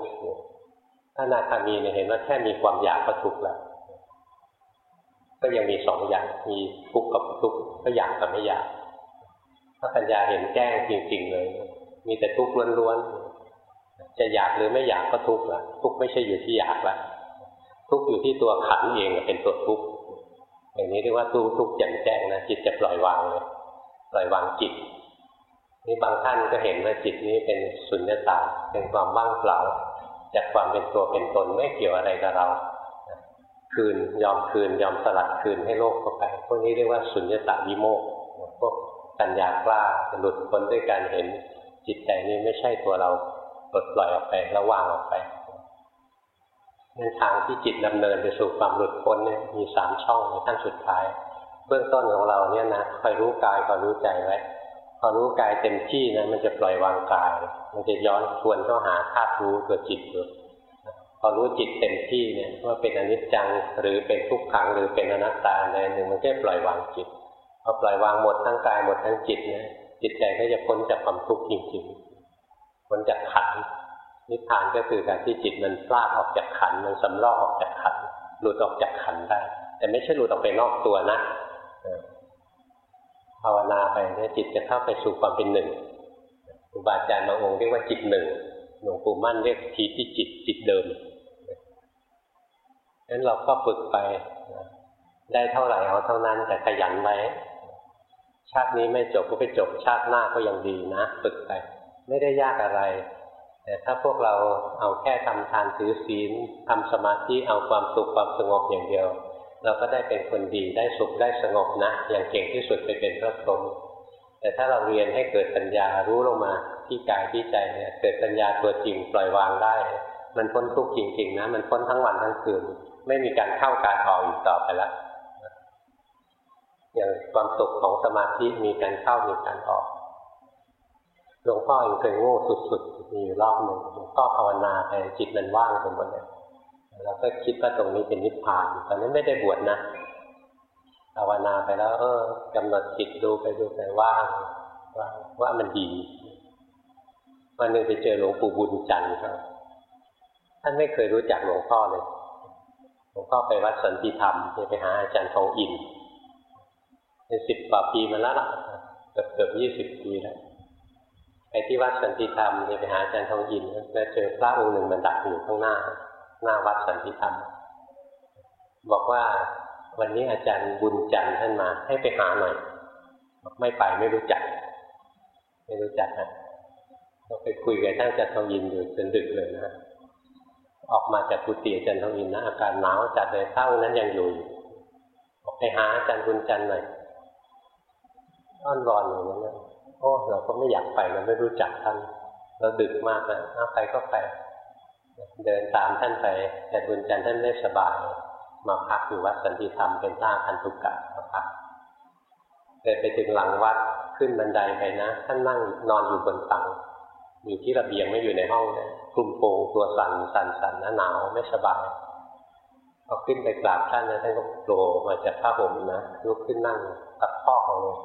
Speaker 1: พระนาคามีเนี่ยเห็นว่าแค่มีความอยากก็ทุกข์แล้วก็ยังมีสองอย่างมีทุกข์กับทุกข์ก็อยากกับไม่อยากถ้าปัญญาเห็นแจ้งจริง ๆ เลย มีแต่ทุกข์ล้วนๆ จะอยากหรือไม่อยากก็ทุกข์ละทุกข์ไม่ใช่อยู่ที่อยากละทุกข์อยู่ที่ตัวขันเองเป็นตัวทุกข์อย่างนี้เรียกว่าตู้ทุกข์แจ่มแจ้งนะจิตจะปล่อยวางเลยปล่อยวางจิตนี่บางท่านก็เห็นว่าจิตนี้เป็นสุญญตาเป็นความว่างเปล่าจากความเป็นตัวเป็นตนไม่เกี่ยวอะไรกับเรา คืนยอมคืนยอมสลัดคืนให้โลกเข้าไปพวกนี้เรียกว่าสุญญตาวิโมกพวกปัญญากล้าจะหลุดพ้นด้วยการเห็นจิตใจนี้ไม่ใช่ตัวเรา ลดปล่อยออกไปแล้ววางออกไปงั้นทางที่จิตดำเนินไปสู่ความหลุดพ้นเนี่ยมีสามช่องในขั้นสุดท้าย เบื้องต้นของเราเนี่ยนะคอยรู้กายคอยรู้ใจไว้พอรู้กายเต็มที่นะมันจะปล่อยวางกาย มันจะย้อนทวนเข้าหาธาตุรู้ตัวจิตอยู่พอรู้จิตเต็มที่เนี่ยว่าเป็นอนิจจังหรือเป็นทุกขังหรือเป็นอนัตตาอะไรหนึ่งมันก็ปล่อยวางจิตพอปล่อยวางหมดทั้งกายหมดทั้งจิตเนี่ยจิตใจก็จะพ้นจากความทุกข์จริงๆ พ้นจากขันนิพพานก็คือการที่จิตมันพลาดออกจากขันมันสำลอกออกจากขันหลุดออกจากขันได้ แต่ไม่ใช่หลุดออกไปนอกตัวนะภาวนาไปเนี่ยจิตจะเข้าไปสู่ความเป็นหนึ่งครูบาอาจารย์บางองค์เรียกว่าจิตหนึ่งหลวงปู่มั่นเรียกทีที่จิตจิตเดิมงั้นเราก็ฝึกไปได้เท่าไหร่เอาเท่านั้นแต่ขยันไว้ชาตินี้ไม่จบก็ไปจบชาติหน้าก็ยังดีนะ ฝึกไป ไม่ได้ยากอะไร แต่ถ้าพวกเราเอาแค่ทำทานถือศีลทำสมาธิเอาความสุขความสงบอย่างเดียว เราก็ได้เป็นคนดีได้สุขได้สงบนะ อย่างเก่งที่สุดไปเป็นพระพรหมแต่ถ้าเราเรียนให้เกิดปัญญารู้ลงมาที่กายที่ใจเนี่ยเกิดปัญญาตัวจริงปล่อยวางได้ มันพ้นทุกข์จริงๆนะ มันพ้นทั้งวันทั้งคืน ไม่มีการเข้าการออกอีกต่อไปแล้วอย่างความสุขของสมาธิมีการเข้ามีการออก หลวงพ่อเองเคยโง่สุดๆ มีอยู่รอบหนึ่งหลวงพ่อภาวนาไปจิตมันว่างไปหมดเลยแล้วก็คิดว่าตรงนี้เป็นนิพพานตอนนั้นไม่ได้บวชนะภาวนาไปแล้ว เออกำหนดจิตดูไปดูไปว่างว่าว่ามันดีวันหนึ่งไปเจอหลวงปู่บุญจันทร์ครับท่านไม่เคยรู้จักหลวงพ่อเลยหลวงพ่อไปวัดสันติธรรมไปหาอาจารย์ทองอินเป็นสิบกว่าปีมาแล้วล่ะเกือบเกือบยี่สิบปีแล้ว ไปที่วัดสันติธรรมไปหาอาจารย์ทองอินแล้วเจอพระองค์หนึ่งมันดักอยู่ข้างหน้า หน้าวัดสันติธรรม บอกว่าวันนี้อาจารย์บุญจันทร์ท่านมา ให้ไปหาหน่อยไม่ไปไม่รู้จัก ไม่รู้จักนะเราไปคุยกับท่านอาจารย์ทองยินอยู่จนดึกเลยนะออกมาจากกุฏิอาจารย์ทองยินนะอาการหนาวจัดเลยเท่านั้นยังอยู่ออกไปหาอาจารย์บุญจันทร์หน่อยอ้อนวอนอย่างนั้นนะ โอ้เราก็ไม่อยากไปเราไม่รู้จักท่านเราดึกมากนะเอาไปก็ไปเดินตามท่านไป แต่บุญจันทร์ท่านไม่สบาย มาพักอยู่วัดสันติธรรมเป็นต้าพันธุกกะมาพักเดินไปถึงหลังวัดขึ้นบันไดไปนะ ท่านนั่งนอนอยู่บนตังอยู่ที่ระเบียงไม่อยู่ในห้องนะคลุมโปงตัวสั่นสั่นสั่นหนาวไม่สบายพอขึ้นไปกราบท่านนะท่านก็โผล่มาจากผ้าห่มนะลุกขึ้นนั่งตัดพ่อของเลย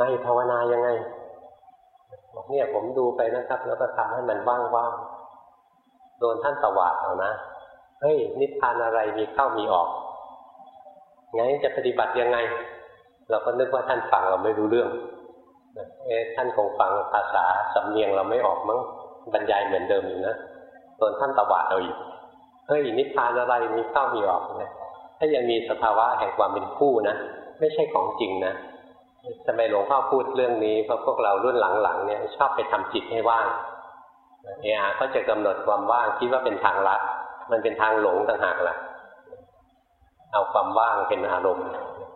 Speaker 1: นายภาวนายังไง บอกเนี่ยผมดูไปนะครับ แล้วก็ทำให้มันว่างๆโดนท่านตวาดเอานะเฮ้ยนิพพานอะไรมีเข้ามีออกไงจะปฏิบัติยังไง เราก็นึกว่าท่านฟังเราไม่รู้เรื่องเอ๊ะท่านคงฟังภาษาสำเนียงเราไม่ออกมั้งบรรยายเหมือนเดิมอยู่นะตนท่านตวาดเราอีกเฮ้ยนิพพานอะไรมีเข้ามีออกนะถ้ายังมีสภาวะแห่งความเป็นคู่นะไม่ใช่ของจริงนะ ทำไมหลวงพ่อพูดเรื่องนี้เพราะพวกเรารุ่นหลังๆเนี่ยชอบไปทำจิตให้ว่างเออาก็จะกำหนดความว่างคิดว่าเป็นทางลัดมันเป็นทางหลงต่างหากล่ะ เอาความว่างเป็นอารมณ์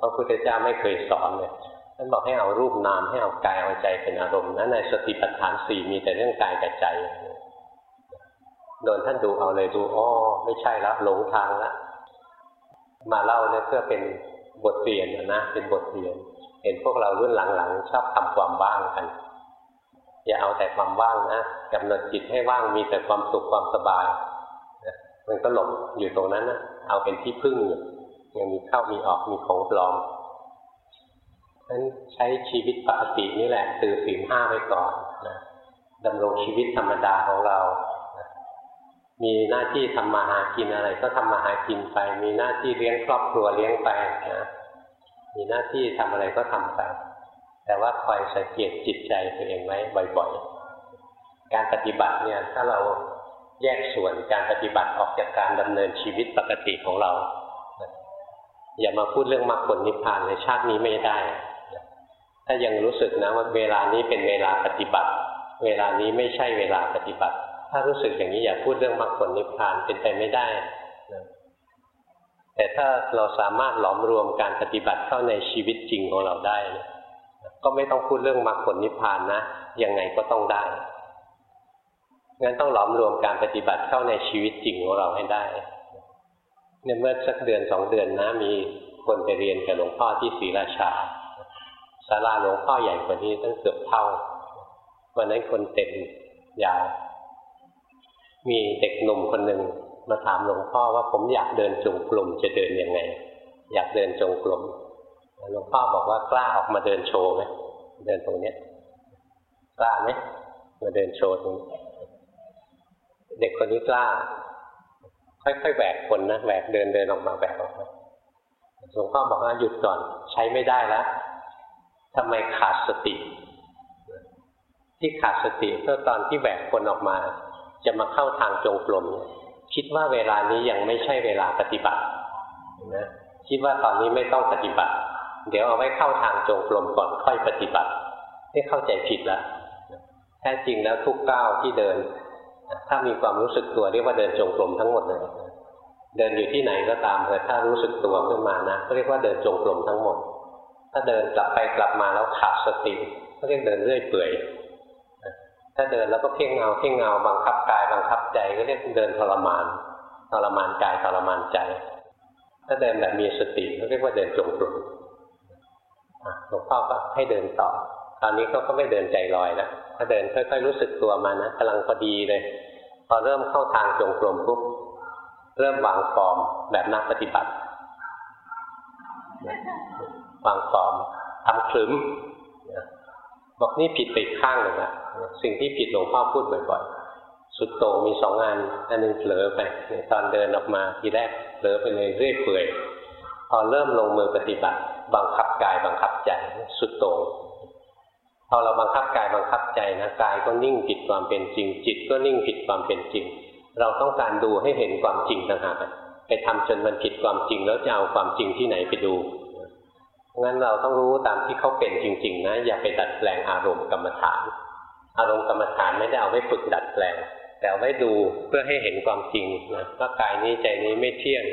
Speaker 1: พระพุทธเจ้าไม่เคยสอนเลยท่านบอกให้เอารูปนามให้เอากายเอาใจเป็นอารมณ์นั้นในสติปัฏฐานสี่มีแต่เรื่องกายกับใจโดนท่านดูเอาเลยดูอ๋อไม่ใช่แล้วหลงทางละมาเล่าเนี่ยเพื่อเป็นบทเรียนนะเป็นบทเรียน เห็นพวกเรารุ่นหลังๆ ชอบทำความว่างกัน อย่าเอาแต่ความว่างนะกำหนดจิตให้ว่างมีแต่ความสุขความสบายมันก็หลบอยู่ตรงนั้นนะเอาเป็นที่พึ่งอยู่ยังมีเข้ามีออกมีของปลอมนั้นใช้ชีวิตปกตินี่แหละตือสิ่งห้าไว้ก่อนนะดำรงชีวิตธรรมดาของเรามีหน้าที่ทำมาหากินอะไร ก็ทำมาหากินไป มีหน้าที่เลี้ยงครอบครัวเลี้ยงไปนะ มีหน้าที่ทำอะไรก็ทำไปแต่ว่าคอยสังเกตจิตใจตัวเองไว้บ่อยๆ การปฏิบัติเนี่ยถ้าเราแยกส่วนการปฏิบัติออกจากการดำเนินชีวิตปกติของเรา อย่ามาพูดเรื่องมรรคผลนิพพานในชาตินี้ไม่ได้ ถ้ายังรู้สึกนะว่าเวลานี้เป็นเวลาปฏิบัติ เวลานี้ไม่ใช่เวลาปฏิบัติ ถ้ารู้สึกอย่างนี้อย่าพูดเรื่องมรรคผลนิพพานเป็นไปไม่ได้ แต่ถ้าเราสามารถหลอมรวมการปฏิบัติเข้าในชีวิตจริงของเราได้ ก็ไม่ต้องพูดเรื่องมรรคผลนิพพานนะยังไงก็ต้องได้งั้นต้องหลอมรวมการปฏิบัติเข้าในชีวิตจริงของเราให้ได้เนี่ยเมื่อสักเดือนสองเดือนนะมีคนไปเรียนกับหลวงพ่อที่ศรีราชาศาลาหลวงพ่อใหญ่กว่านี้ตั้งเกือบเท่าวันนั้นคนเต็มยาวมีเด็กหนุ่มคนหนึ่ง มาถามหลวงพ่อว่าผมอยากเดินจงกรมจะเดินยังไง อยากเดินจงกรมหลวงพ่อบอกว่ากล้าออกมาเดินโชว์ไหมเดินตรงเนี้ยกล้าไหมมาเดินโชว์ตรงนี้เด็กคนนี้กล้า ค่อยๆแหวกคนนะแหวกเดินเดินออกมาแหวกออกมาหลวงพ่อบอกว่าหยุดก่อนใช้ไม่ได้แล้วทำไมขาดสติ ที่ขาดสติเพราะตอนที่แหวกคนออกมา จะมาเข้าทางจงกรมเนี่ย คิดว่าเวลานี้ยังไม่ใช่เวลาปฏิบัตินะคิดว่าตอนนี้ไม่ต้องปฏิบัติ เดี๋ยวเอาไว้เข้าทางจงกรมก่อนค่อยปฏิบัตินี่เข้าใจผิดล้วแท้จริงแล้วทุกก้าวที่เดิน ถ้ามีความรู้สึกตัวเรียกว่าเดินจงกรมทั้งหมดเลยเดินอยู่ที่ไหนก็ตามแต่ถ้ารู้สึกตัวขึ้นมานะก็เรียกว่าเดินจงกรมทั้งหมด ถ้าเดินกลับไปกลับมาแล้วขาดสติก็เรียกเดินเรื่อยเปื่อย ถ้าเดินแล้วก็เพ่งเงาเพ่งเงาบังคับกายบังคับใจก็เรียกเดินทรมานทรมานกายทรมานใจ ถ้าเดินแบบมีสติก็เรียกว่าเดินจงกรมหลวงพ่อก็ให้เดินต่อ ตอนนี้เขาก็ไม่เดินใจลอยแล้วถ้าเดินค่อยๆรู้สึกตัวมานะกำลังพอดีเลย พอเริ่มเข้าทางจงกรมปุ๊บเริ่มวางฟอร์มแบบนักปฏิบัติวางฟอร์มทำคลึ้ม บอกนี่ผิดไปข้างหนึ่งอะสิ่งที่ผิดหลวงพ่อพูดบ่อยๆ สุดโต่งมีสองงานอันหนึ่งเผลอไปตอนเดินออกมาทีแรกเผลอไปเลยเรื่อยเปื่อยพอเริ่มลงมือปฏิบัติ บังคับกายบังคับใจสุดโต่งพอเราบังคับกายบังคับใจนะกายก็นิ่งผิดความเป็นจริง จิตก็นิ่งผิดความเป็นจริง เราต้องการดูให้เห็นความจริงต่างหากไปทำจนมันผิดความจริงแล้วจะเอาความจริงที่ไหนไปดู งั้นเราต้องรู้ตามที่เขาเป็นจริง ๆ นะ อย่าไปดัดแปลงอารมณ์กรรมฐาน อารมณ์กรรมฐานไม่ได้เอาไว้ฝึกดัดแปลง แต่เอาไว้ดูเพื่อให้เห็นความจริงนะว่ากายนี้ใจนี้ไม่เที่ยง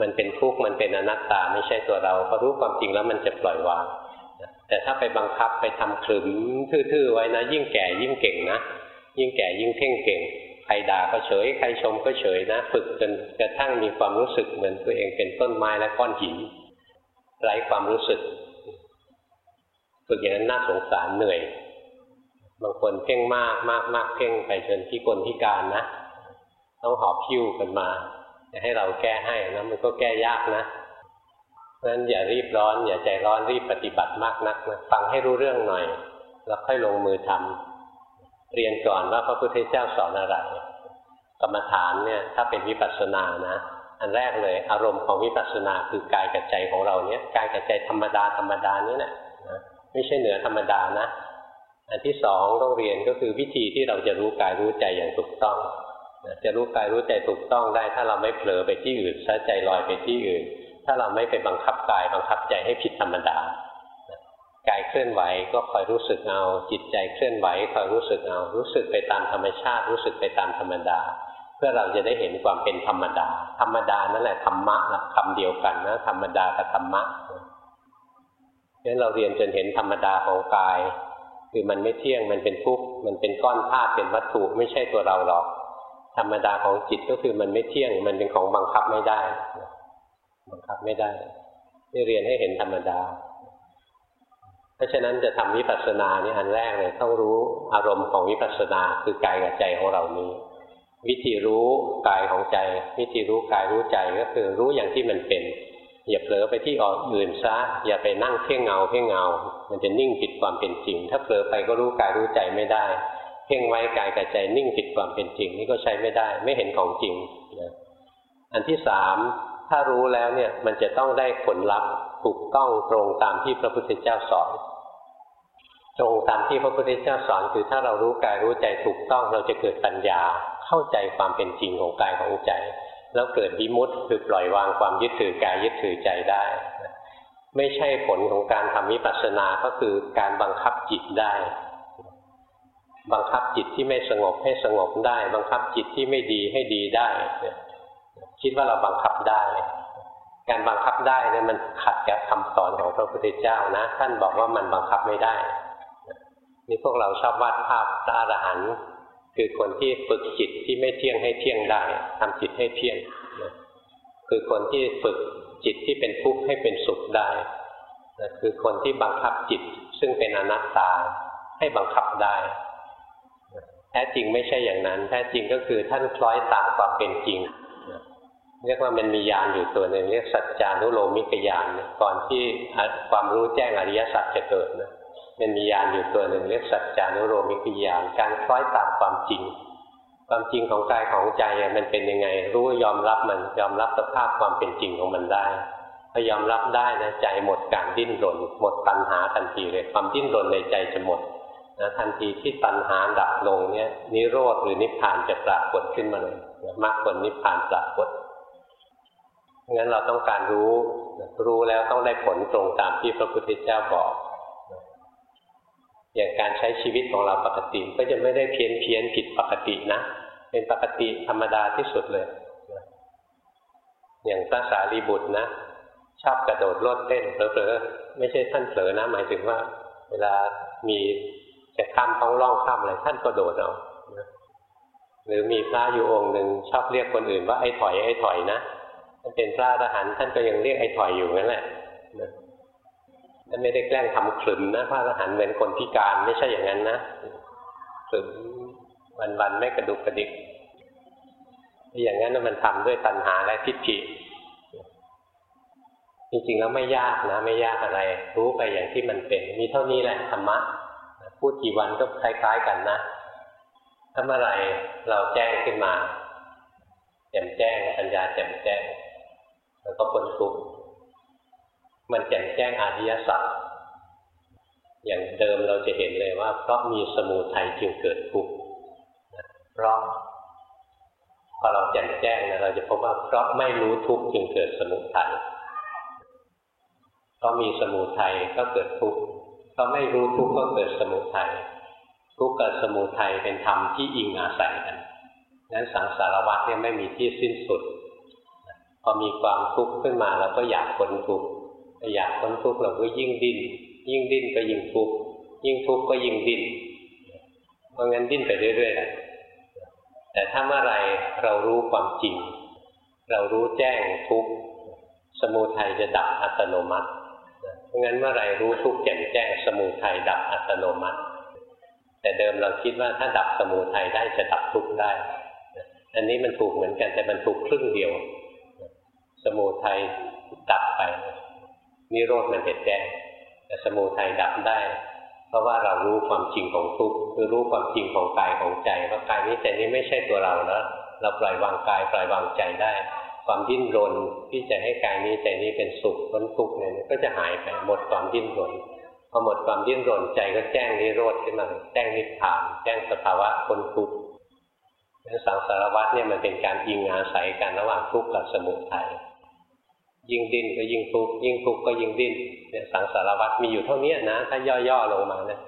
Speaker 1: มันเป็นทุกข์มันเป็นอนัตตา ไม่ใช่ตัวเราพอรู้ความจริงแล้วมันจะปล่อยวางแต่ถ้าไปบังคับไปทำขลุ่มทื่อๆไว้นะ ยิ่งแก่ยิ่งเก่งนะ ยิ่งแก่ยิ่งเพ่งเก่งใครด่าก็เฉย ใครชมก็เฉยนะ ฝึกจนกระทั่งมีความรู้สึกเหมือนตัวเองเป็นต้นไม้และก้อนหิน ไร้ความรู้สึกฝึกอย่างนั้นน่าสงสารเหนื่อย บางคนเพ่งมากมากมากเพ่งไปจนที่คนที่การนะ ต้องหอบพิ้วกันมาจะให้เราแก้ให้นะมันก็แก้ยากนะเพราะนั้นอย่ารีบร้อน อย่าใจร้อนรีบปฏิบัติมากนักนะฟังให้รู้เรื่องหน่อย แล้วค่อยลงมือทำเรียนก่อนว่าพระพุทธเจ้าสอนอะไรกรรมฐานเนี่ย ถ้าเป็นวิปัสสนานะ อันแรกเลย อารมณ์ของวิปัสสนาคือกายกับใจของเราเนี้ยกายกับใจธรรมดาธรรมดานี้แหละไม่ใช่เหนือธรรมดานะอันที่สองต้องเรียนก็คือวิธีที่เราจะรู้กายรู้ใจอย่างถูกต้องจะรู้กายรู้ใจถูกต้องได้ ถ้าเราไม่เผลอไปที่อื่นซะใจลอยไปที่อื่น ถ้าเราไม่ไปบังคับกายบังคับใจให้ผิดธรรมดากายเคลื่อนไหวก็คอยรู้สึกเอาจิตใจเคลื่อนไหวคอยรู้สึกเอารู้สึกไปตามธรรมชาติ รู้สึกไปตามธรรมดา เพื่อเราจะได้เห็นความเป็นธรรมดา ธรรมดานั่นแหละธรรมะนะคำเดียวกันนะธรรมดากับธรรมะงั้นเราเรียนจนเห็นธรรมดาของกาย คือมันไม่เที่ยงมันเป็นทุกข์มันเป็นก้อนธาตุเป็นวัตถุไม่ใช่ตัวเราหรอก ธรรมดาของจิตก็คือมันไม่เที่ยงมันเป็นของบังคับไม่ได้ บังคับไม่ได้ที่เรียนให้เห็นธรรมดา เพราะฉะนั้นจะทำวิปัสสนานี่อันแรกเลยต้องรู้อารมณ์ของวิปัสสนาคือกายกับใจของเรานี้ วิธีรู้กายของใจ วิธีรู้กายรู้ใจก็คือรู้อย่างที่มันเป็น อย่าเผลอไปที่อื่นซะอย่าไปนั่งเพ่งเงาเพ่งเงา มันจะนิ่งผิดความเป็นจริง ถ้าเผลอไปก็รู้กายรู้ใจไม่ได้ เพ่งไว้กายกับใจนิ่งผิดความเป็นจริง นี่ก็ใช้ไม่ได้ ไม่เห็นของจริงนะอันที่สามถ้ารู้แล้วเนี่ยมันจะต้องได้ผลลัพธ์ถูกต้องตรงตามที่พระพุทธเจ้าสอนตรงตามที่พระพุทธเจ้าสอนคือถ้าเรารู้กายรู้ใจถูกต้องเราจะเกิดปัญญา เข้าใจความเป็นจริงของกายของใจ แล้วเกิดวิมุตต์คือปล่อยวางความยึดถือกายยึดถือใจได้ ไม่ใช่ผลของการทำวิปัสสนาก็คือการบังคับจิตได้ บังคับจิตที่ไม่สงบให้สงบได้ บังคับจิตที่ไม่ดีให้ดีได้ คิดว่าเราบังคับได้การบังคับได้เนี่ยมันขัดกับคำสอนของพระพุทธเจ้านะ ท่านบอกว่ามันบังคับไม่ได้ นี่พวกเราชอบวาดภาพพระอรหันต์ คือคนที่ฝึกจิตที่ไม่เที่ยงให้เที่ยงได้ทำจิตให้เที่ยงคือคนที่ฝึกจิตที่เป็นทุกข์ให้เป็นสุขได้นะคือคนที่บังคับจิตซึ่งเป็นอนัตตาให้บังคับได้แท้จริงไม่ใช่อย่างนั้น แท้จริงก็คือท่านคล้อยตามความเป็นจริงเรียกว่ามันมียานอยู่ตัวหนึ่งเรียกสัจจานุโลมิกยานก่อนที่ความรู้แจ้งอริยสัจจะเกิดนะ มันมียานอยู่ตัวหนึ่งเรียกสัจจานุโลมิกยานการคล้อยตามความจริง ความจริงของกายของใจมันเป็นยังไง รู้ยอมรับมันยอมรับสภาพความเป็นจริงของมันได้พอยอมรับได้นะใจหมดการดิ้นรน หมดตัณหาทันทีเลยความดิ้นรนในใจจะหมดนะทันทีที่ตัณหาดับลงเนี่ยนิโรธหรือนิพพานจะปรากฏขึ้นมาเลยมรรคผลนิพพานปรากฏงั้นเราต้องการรู้ รู้แล้วต้องได้ผลตรงตามที่พระพุทธเจ้าบอก อย่างการใช้ชีวิตของเราปกติก็จะไม่ได้เพี้ยนเพี้ยนผิดปกตินะ เป็นปกติธรรมดาที่สุดเลย อย่างพระสารีบุตรนะ ชอบกระโดดโลดเต้นเผลอๆไม่ใช่ท่านเผลอนะ หมายถึงว่า เวลามีจะข้ามต้องล่องข้ามอะไรท่านก็โดดเอาหรือมีพระอยู่องค์หนึ่งชอบเรียกคนอื่นว่าไอ้ถอยไอ้ถอยนะท่านเป็นพระอรหันต์ท่านก็ยังเรียกไอ้ถอยอยู่นั่นแหละ ท่านไม่ได้แกล้งทำขลุ่มนะพระอรหันต์เหมือนคนพิการไม่ใช่อย่างนั้นนะขลุ่มวันๆไม่กระดุกกระดิกอย่างนั้นมันทำด้วยตัณหาและทิฏฐิจริงๆแล้วไม่ยากนะ ไม่ยากอะไร รู้ไปอย่างที่มันเป็น มีเท่านี้แหละธรรมะพูดกี่วันก็คล้ายๆกันนะถ้าเมื่อไรเราแจ้งขึ้นมาแจ่มแจ้งปัญญาแจ่มแจ้ง แล้วก็พ้นทุกข์ มันแจ่มแจ้งอริยสัจอย่างเดิมเราจะเห็นเลยว่า เพราะมีสมูทัยจึงเกิดทุกข์เพราะพอเราแจ่มแจ้งนะเราจะพบว่าเพราะไม่รู้ทุกข์จึงเกิดสมุทัยเพราะมีสมุทัยก็เกิดทุกข์เพราะไม่รู้ทุกข์ก็เกิดสมุทัยทุกข์กับสมุทัยเป็นธรรมที่อิงอาศัยกันนั้นสังสารวัฏเนี่ยไม่มีที่สิ้นสุด พอมีความทุกข์ขึ้นมาเราก็อยากพ้นทุกข์ อยากพ้นทุกข์เราก็ยิ่งดิ้น ยิ่งดิ้นก็ยิ่งทุกข์ยิ่งทุกข์ก็ยิ่งดิ้น เพราะงั้นดิ้นไปเรื่อยๆ แต่ถ้าเมื่อไรเรารู้ความจริง เรารู้แจ้งทุกข์สมุทัยจะดับอัตโนมัติ เพราะงั้นเมื่อไรรู้ทุกข์แจ่มแจ้งสมุทัยดับอัตโนมัติ แต่เดิมเราคิดว่าถ้าดับสมุทัยได้จะดับทุกข์ได้ อันนี้มันถูกเหมือนกันแต่มันถูกครึ่งเดียว สมุทัยดับไป นิโรธมันเห็นแจ้งแต่สมุทัยดับได้ เพราะว่าเรารู้ความจริงของทุกข์คือรู้ความจริงของกายของใจว่ากายนี้ใจนี้ไม่ใช่ตัวเราแล้วเราปล่อยวางกายปล่อยวางใจได้ ความดิ้นรนที่จะให้กายนี้ใจนี้เป็นสุขพ้นทุกข์เนี่ยก็จะหายไปหมดความดิ้นรนพอหมดความดิ้นรนใจก็แจ้งนิโรธขึ้นมาแจ้งนิพพาน แจ้งสภาวะพ้นทุกข์สังสารวัฏเนี่ยมันเป็นการอิงอาศัยกันระหว่างทุกข์กับสมุทัย ยิ่งดิ้นก็ยิ่งทุกข์ยิ่งทุกข์ก็ยิ่งดิ้นเนี่ยสังสารวัฏมีอยู่เท่านี้นะ ถ้าย่อๆลงมานะ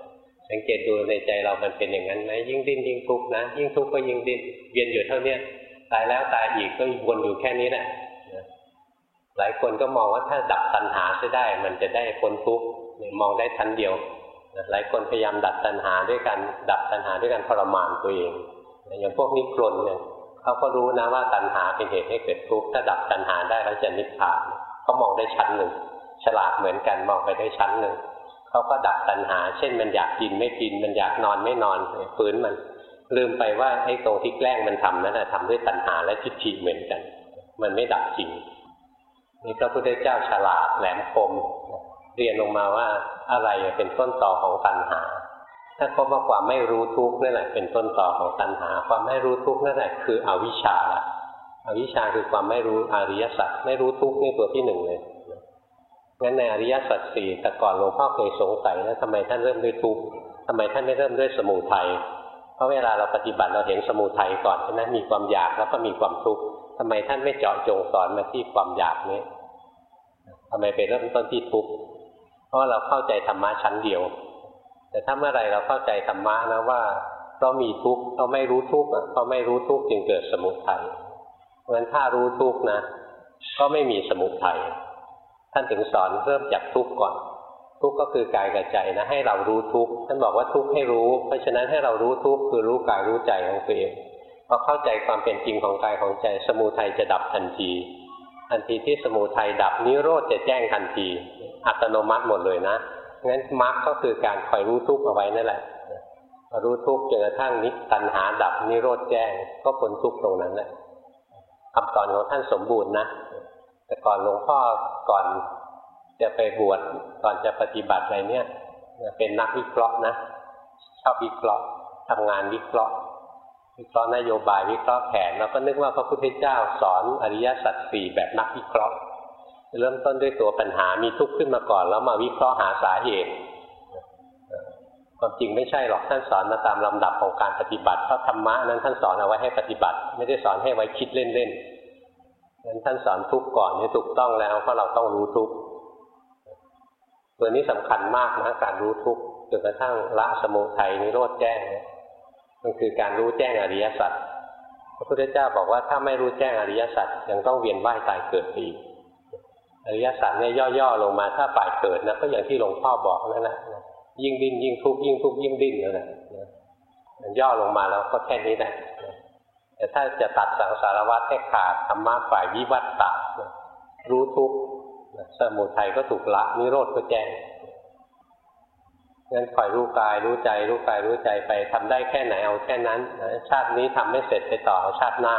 Speaker 1: สังเกตดูในใจเรามันเป็นอย่างนั้นไหมยิ่งดิ้นยิ่งทุกข์นะ ยิ่งทุกข์ก็ยิ่งดิ้นเวียนอยู่เท่าเนี้ยตายแล้วตายอีกก็วนอยู่แค่นี้แหละหลายคนก็มองว่าถ้าดับตัณหาจะได้ มันจะได้พ้นทุกข์มองได้ทันเดียวหลายคนพยายามดับตัณหาด้วยการดับตัณหาด้วยการทรมานตัวเองอย่างพวกนิครนเนี่ย เขาก็รู้นะว่าตัณหาเป็นเหตุให้เกิดทุกข์ถ้าดับตัณหาได้แล้วจะนิพพานเขามองได้ชั้นหนึ่ง ฉลาดเหมือนกันมองไปได้ชั้นหนึ่งเขาก็ดับตัณหา เช่นมันอยากกินไม่กิน มันอยากนอนไม่นอนฝืนมัน ลืมไปว่าไอ้ตรงที่แกล้งมันทำนั้นนะทำด้วยตัณหาและทิฏฐิเหมือนกัน มันไม่ดับจริงนี่พระพุทธเจ้าฉลาดแหลมคมเรียนลงมาว่าอะไรเป็นต้นต่อของตัณหา ถ้าพบว่าความไม่รู้ทุกข์นั่นแหละเป็นต้นต่อของตัณหา ความไม่รู้ทุกข์นั่นแหละคืออวิชชาละอวิชชาคือความไม่รู้อริยสัจไม่รู้ทุกข์นี่ตัวที่หนึ่งเลยงั้นในอริยสัจสี่แต่ก่อนหลวงพ่อเคยสงสัยนะทำไมท่านเริ่มด้วยทุกข์ทำไมท่านไม่เริ่มด้วยสมุทัยเพราะเวลาเราปฏิบัติเราเห็นสมุทัยก่อนใช่ไหมมีความอยากแล้วก็มีความทุกข์ทำไมท่านไม่เจาะจงสอนมาที่ความอยากนี้ทำไมไปเริ่มต้นที่ทุกข์เพราะเราเข้าใจธรรมะชั้นเดียว แต่ถ้าเมื่อไรเราเข้าใจธรรมะนะว่าเพราะมีทุกข์เราไม่รู้ทุกข์เพราะไม่รู้ทุกข์จึงเกิดสมุทัยเพราะฉะนั้นถ้ารู้ทุกข์นะ ก็ไม่มีสมุทัยท่านถึงสอนเริ่มจากทุกข์ก่อน ทุกข์ก็คือกายกับใจนะ ให้เรารู้ทุกข์ท่านบอกว่าทุกข์ให้รู้ เพราะฉะนั้นให้เรารู้ทุกข์คือรู้กายรู้ใจของตัวเองพอเข้าใจความเป็นจริงของกายของใจ สมุทัยจะดับทันทีทันทีที่สมุทัยดับนิโรธจะแจ้งทันที อัตโนมัติหมดเลยนะ งั้นมรรคก็คือการคอยรู้ทุกข์เอาไว้นั่นแหละรู้ทุกข์จนกระทั่งนิตัณหาดับนิโรธแจ้ง ก็พ้นทุกข์ตรงนั้นแหละคำสอนของท่านสมบูรณ์นะแต่ก่อนหลวงพ่อก่อนจะไปบวชก่อนจะปฏิบัติอะไรเนี่ยเป็นนักวิเคราะห์นะชอบวิเคราะห์ทำงานวิเคราะห์ วิเคราะห์นโยบายวิเคราะห์แผนแล้วก็นึกว่าพระพุทธเจ้าสอนอริยสัจสี่แบบนักวิเคราะห์ เริ่มต้นด้วยตัวปัญหามีทุกข์ขึ้นมาก่อน แล้วมาวิเคราะห์หาสาเหตุความจริงไม่ใช่หรอกท่านสอนมาตามลำดับของการปฏิบัติเพราะธรรมะนั้นท่านสอนเอาไว้ให้ปฏิบัติ ไม่ได้สอนให้ไว้คิดเล่นๆนั้นท่านสอนทุกข์ก่อนนี่ถูกต้องแล้วเพราะเราต้องรู้ทุกข์ตัวนี้สำคัญมากนะการรู้ทุกข์จนกระทั่งละสมุทัยนิโรธแจ้งมันคือการรู้แจ้งอริยสัจพระพุทธเจ้าบอกว่าถ้าไม่รู้แจ้งอริยสัจยังต้องเวียนว่ายตายเกิดอีก อริยสัจเนี่ยย่อๆลงมาถ้าฝ่ายเกิดนะก็อย่างที่หลวงพ่อบอกนั่นแหละยิ่งดิ้นยิ่งทุกข์ยิ่งทุกข์ยิ่งดิ้นนั่นแหละมันย่อลงมาแล้วก็แค่นี้แหละแต่ถ้าจะตัดสังสารวัฏให้ขาดธรรมะฝ่ายวิวัตตะรู้ทุกข์สมุทัยก็ถูกละนิโรธก็แจ้งงั้นคอยรู้กายรู้ใจรู้กายรู้ใจไปทำได้แค่ไหนเอาแค่นั้น ชาตินี้ทำไม่เสร็จไปต่อชาติหน้า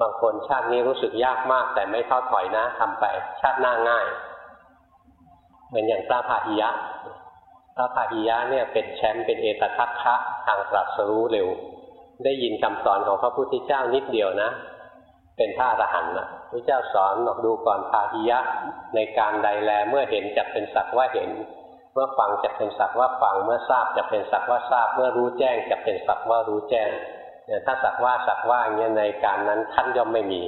Speaker 1: บางคนชาตินี้รู้สึกยากมาก แต่ไม่ท้อถอยนะทำไป ชาติหน้าง่าย เหมือนอย่างพระพาหิยะพระพาหิยะเนี่ยเป็นแชมป์เป็นเอตทัคคะทางตรัสรู้เร็ว ได้ยินคำสอนของพระพุทธเจ้านิดเดียวนะ เป็นพระอรหันต์นะพระเจ้าสอนบอกดูก่อนพาหิยะในการใดแลเมื่อเห็นจักเป็นสักว่าเห็นเมื่อฟังจะเป็นสักว่าฟังเมื่อทราบจะเป็นสักว่าทราบ เมื่อรู้แจ้งจะเป็นสักว่ารู้แจ้ง เนี่ยถ้าสักว่าสักว่าอย่างเงี้ยในการนั้นท่านย่อมไม่มี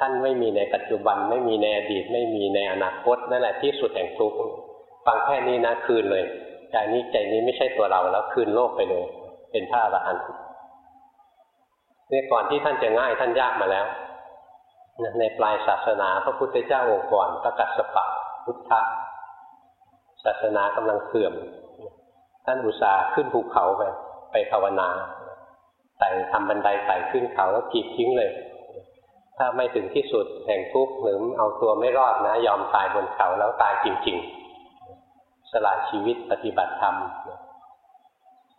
Speaker 1: ท่านไม่มีในปัจจุบันไม่มีในอดีตไม่มีในอนาคตนั่นแหละที่สุดแห่งทุกข์ฟังแค่นี้นะคืนเลยใจนี้ใจนี้ไม่ใช่ตัวเราแล้วคืนโลกไปเลย เป็นพระอรหันต์เนี่ยก่อนที่ท่านจะง่ายท่านยากมาแล้วในปลายศาสนาพระพุทธเจ้าองค์ก่อนพระกัสสปะพุทธะศาสนากำลังเสื่อม ท่านอุตสาห์ขึ้นภูเขาไปไปภาวนา ไต่ทำบันไดไต่ขึ้นเขาแล้วกีดทิ้งเลย ถ้าไม่ถึงที่สุดแห่งทุกข์หรือเอาตัวไม่รอดนะ ยอมตายบนเขาแล้วตายจริง ๆ สละชีวิตปฏิบัติธรรม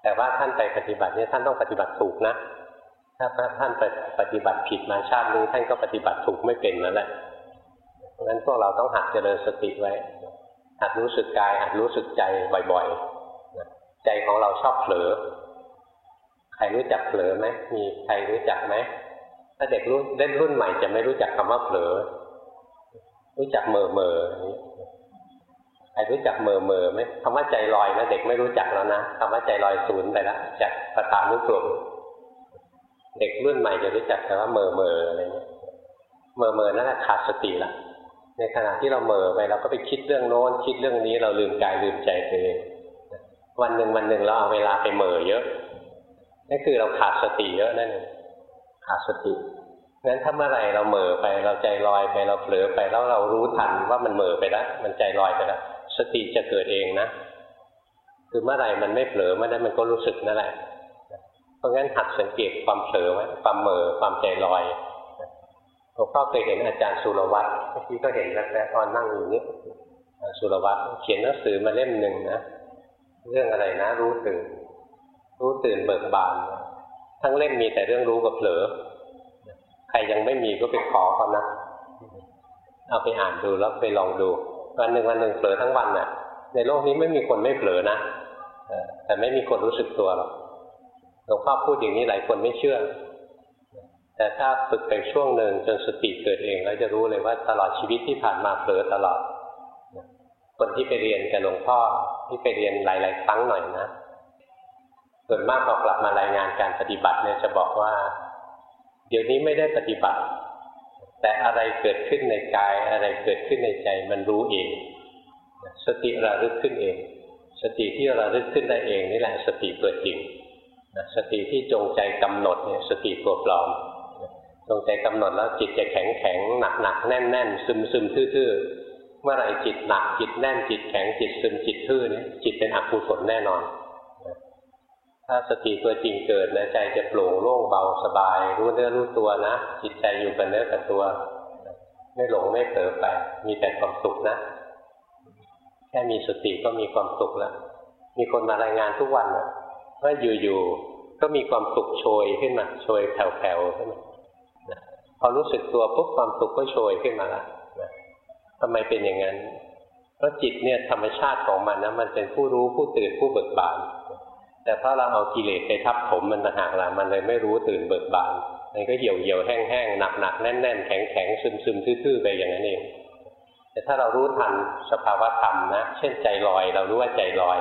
Speaker 1: แต่ว่าท่านไปปฏิบัติเนี่ยท่านต้องปฏิบัติถูกนะ ถ้าท่านไปปฏิบัติผิดมาชาตินี้ท่านก็ปฏิบัติถูกไม่เป็นนั่นแหละเพราะฉะนั้นพวกเราต้องหัดเจริญสติไว้หัดรู้สึกกายหัดรู้สึกใจบ่อยๆใจของเราชอบเผลอ ใครรู้จักเผลอไหมมีใครรู้จักไหมถ้าเด็กรุ่นเล่นรุ่นใหม่จะไม่รู้จักคำว่าเผลอ รู้จักเมอเมอใครรู้จักเมอเมอไหมคำว่าใจลอยนะเด็กไม่รู้จักแล้วนะคำว่าใจลอยศูนย์ไปแล้วจากประธานุกรมเด็กรุ่นใหม่จะรู้จักแต่ว่าเมอเมออะไรเงี้ยเมอเมอนั่นแหละขาดสติละในขณะที่เราเมอไปเราก็ไปคิดเรื่องโน้นคิดเรื่องนี้เราลืมกายลืมใจตัวเองวันหนึ่งวันหนึ่งเราเอาเวลาไปเมอเยอะ นั่นคือเราขาดสติเยอะนั่นเองขาดสติงั้นถ้าเมื่อไรเราเหม่อไปเราใจลอยไปเราเผลอไปแล้วเรารู้ทันว่ามันเหม่อไปแล้วมันใจลอยไปแล้วสติจะเกิดเองนะคือเมื่อไรมันไม่เผลอเมื่อนั้นมันก็รู้สึกนั่นแหละเพราะงั้นหัดสังเกตความเผลอไว้ความเหม่อความใจลอยหลวงพ่อเคยเห็นอาจารย์สุรวัตรเมื่อกี้ก็เห็นแล้วแตอนนั่งอยู่นี่สุรวัตรเขียนหนังสือมาเล่มหนึ่งนะเรื่องอะไรนะรู้ตื่น รู้ตื่นเบิกบาน ทั้งเล่มมีแต่เรื่องรู้กับเผลอ ใครยังไม่มีก็ไปขอเขานะ เอาไปอ่านดูแล้วไปลองดู วันหนึ่งวันหนึ่งเผลอทั้งวันน่ะ ในโลกนี้ไม่มีคนไม่เผลอนะแต่ไม่มีคนรู้สึกตัวหรอกหลวงพ่อพูดอย่างนี้หลายคนไม่เชื่อ แต่ถ้าฝึกไปช่วงหนึ่งจนสติเกิดเองแล้วจะรู้เลยว่าตลอดชีวิตที่ผ่านมาเผลอตลอด คนที่ไปเรียนกับหลวงพ่อที่ไปเรียนหลาย ๆ ครั้งหน่อยนะ ส่วนมากพอกลับมารายงานการปฏิบัติเนี่ยจะบอกว่า เดี๋ยวนี้ไม่ได้ปฏิบัติ แต่อะไรเกิดขึ้นในกาย อะไรเกิดขึ้นในใจมันรู้เอง สติระลึกขึ้นเอง สติที่ระลึกขึ้นได้เองนี่แหละสติเกิดจริงสติที่จงใจกำหนดเนี่ยสติตัวปลอมจงใจกำหนดแล้วจิตจะแข็งแข็งหนักหนักแน่นแน่นซึมซึมทื่อๆเมื่อไรจิตหนักจิตแน่นจิตแข็งจิตซึมจิตทื่อเนี่ยจิตเป็นอกุศลแน่นอน ถ้าสติตัวจริงเกิดนะใจจะโปร่งโล่งเบาสบาย รู้เนื้อรู้ตัวนะ จิตใจอยู่กับเนื้อกับตัว ไม่หลงไม่เผลอไป มีแต่ความสุขนะ แค่มีสติก็มีความสุขแล้ว มีคนมารายงานทุกวันนะว่าอยู่ๆก็มีความสุขโชยขึ้นมาโชยแผ่วๆขึ้นมาพอรู้สึกตัวปุ๊บความสุขก็โชยขึ้นมาแล้วทำไมเป็นอย่างนั้น เพราะจิตเนี่ยธรรมชาติของมันนะมันเป็นผู้รู้ผู้ตื่นผู้เบิกบาน แต่ถ้าเราเอากิเลสไปทับถมมันต่างหากละมันเลยไม่รู้ตื่นเบิกบานมันก็เหี่ยวเหี่ยวแห้งแห้งหนักหนักแน่นแน่นแข็งแข็งซึมซึมทื่อๆไปอย่างนั้นเอง แต่ถ้าเรารู้ทันสภาวะธรรมนะ เช่นใจลอย เรารู้ว่าใจลอย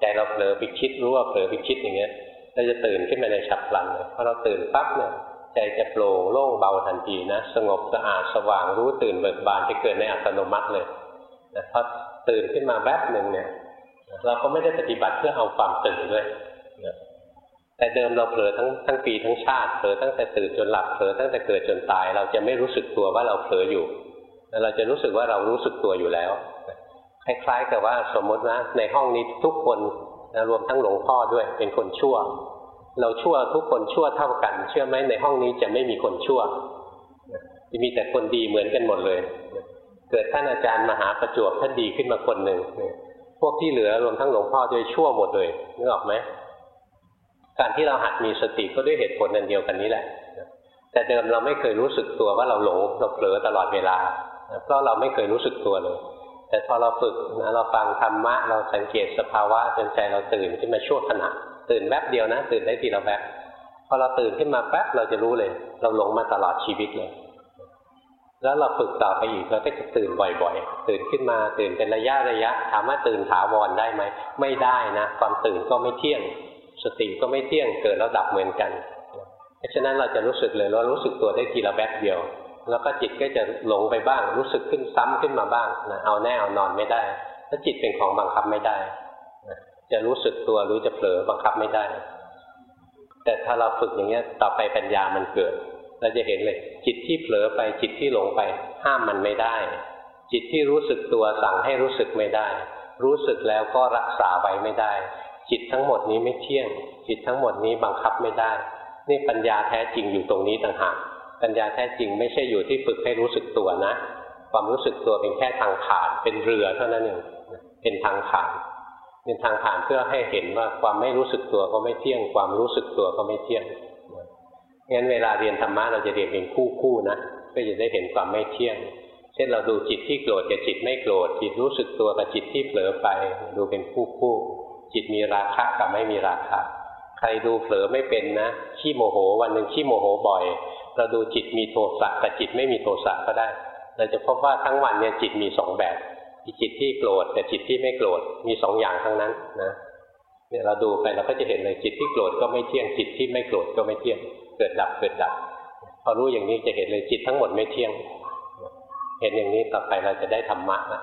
Speaker 1: ใจเราเผลอไปคิดรู้ว่าเผลอไปคิดอย่างเงี้ย เราจะตื่นขึ้นมาในฉับพลันเลยพอเราตื่นปั๊บเนี่ยใจจะโปร่งโล่งเบาทันทีนะ สงบสะอาดสว่างรู้ตื่นเบิกบานจะเกิดในอัตโนมัติเลยนะพอตื่นขึ้นมาแวบหนึ่งเนี่ย เราก็ไม่ได้ปฏิบัติเพื่อเอาความตื่นด้วยแต่เดิมเราเผลอทั้งทั้งปีทั้งชาติเผลอตั้งแต่ตื่นจนหลับเผลอตั้งแต่เกิดจนตาย เราจะไม่รู้สึกตัวว่าเราเผลออยู่เราจะรู้สึกว่าเรารู้สึกตัวอยู่แล้ว คล้ายๆกับว่าสมมตินะในห้องนี้ทุกคนนะรวมทั้งหลวงพ่อด้วยเป็นคนชั่ว เราชั่วทุกคนชั่วเท่ากัน เชื่อไหมในห้องนี้จะไม่มีคนชั่วจะมีแต่คนดีเหมือนกันหมดเลย เกิดท่านอาจารย์มหาประจวบท่านดีขึ้นมาคนหนึ่ง พวกที่เหลือรวมทั้งหลวงพ่อด้วยชั่วหมดเลยนึกออกไหมการที่เราหัดมีสติก็ด้วยเหตุผลนันเดียวกันนี้แหละ แต่เดิมเราไม่เคยรู้สึกตัวว่าเราหลงเราเผลอตลอดเวลาเพราะเราไม่เคยรู้สึกตัวเลย แต่พอเราฝึกนะเราฟังธรรมะเราสังเกตสภาวะจนใจเราตื่นขึ้นมาชั่วขณะตื่นแวบเดียวนะ ตื่นได้ทีละแวบพอเราตื่นขึ้นมาแป๊บเราจะรู้เลย เราหลงมาตลอดชีวิตเลย แล้วเราฝึกต่อไปอีกเราก็จะตื่นบ่อยๆ ตื่นขึ้นมาตื่นเป็นระยะระยะถามว่าตื่นถาวรได้ไหมไม่ได้นะความตื่นก็ไม่เที่ยง สติก็ไม่เที่ยงเกิดแล้วดับเหมือนกันเพราะฉะนั้นเราจะรู้สึกเลยว่ารู้สึกตัวได้ทีละแวบเดียว แล้วก็จิตก็จะหลงไปบ้าง รู้สึกขึ้นซ้ำขึ้นมาบ้างนะเอาแน่เอานอนไม่ได้ถ้าจิตเป็นของบังคับไม่ได้จะรู้สึกตัวหรือจะเผลอบังคับไม่ได้ แต่ถ้าเราฝึกอย่างเงี้ยต่อไปปัญญามันเกิด เราจะเห็นเลยจิตที่เผลอไปจิตที่หลงไป ห้ามมันไม่ได้ จิตที่รู้สึกตัวสั่งให้รู้สึกไม่ได้ รู้สึกแล้วก็รักษาไว้ไม่ได้ จิตทั้งหมดนี้ไม่เที่ยง จิตทั้งหมดนี้บังคับไม่ได้ นี่ปัญญาแท้จริงอยู่ตรงนี้ต่างหากปัญญาแท้จริงไม่ใช่อยู่ที่ฝึกให้รู้สึกตัวนะ ความรู้สึกตัวเป็นแค่ทางผ่านเป็นเรือเท่านั้นเองเป็นทางผ่านเป็นทางผ่านเพื่อให้เห็นว่าความไม่รู้สึกตัวก็ไม่เที่ยง ความรู้สึกตัวก็ไม่เที่ยง งั้นเวลาเรียนธรรมะเราจะเรียนเป็นคู่คู่นะก็จะได้เห็นความไม่เที่ยง เช่นเราดูจิตที่โกรธกับจิตไม่โกรธ จิตรู้สึกตัวกับจิตที่เผลอไป ดูเป็นคู่คู่จิตมีราคะกับไม่มีราคะใครดูเผลอไม่เป็นนะขี้โมโห วันหนึ่งขี้โมโหบ่อย เราดูจิตมีโทสะกับจิตไม่มีโทสะก็ได้ เราจะพบว่าทั้งวันเนี่ยจิตมีสองแบบจิตที่โกรธแต่จิตที่ไม่โกรธมีสองอย่างทั้งนั้นนะเนี่ยเราดูไปเราก็จะเห็นเลยจิตที่โกรธก็ไม่เที่ยงจิตที่ไม่โกรธก็ไม่เที่ยง กิดดับเกิดดับ พอรู้อย่างนี้จะเห็นเลยจิตทั้งหมดไม่เที่ยง เห็นอย่างนี้ต่อไปเราจะได้ธรรมะนะ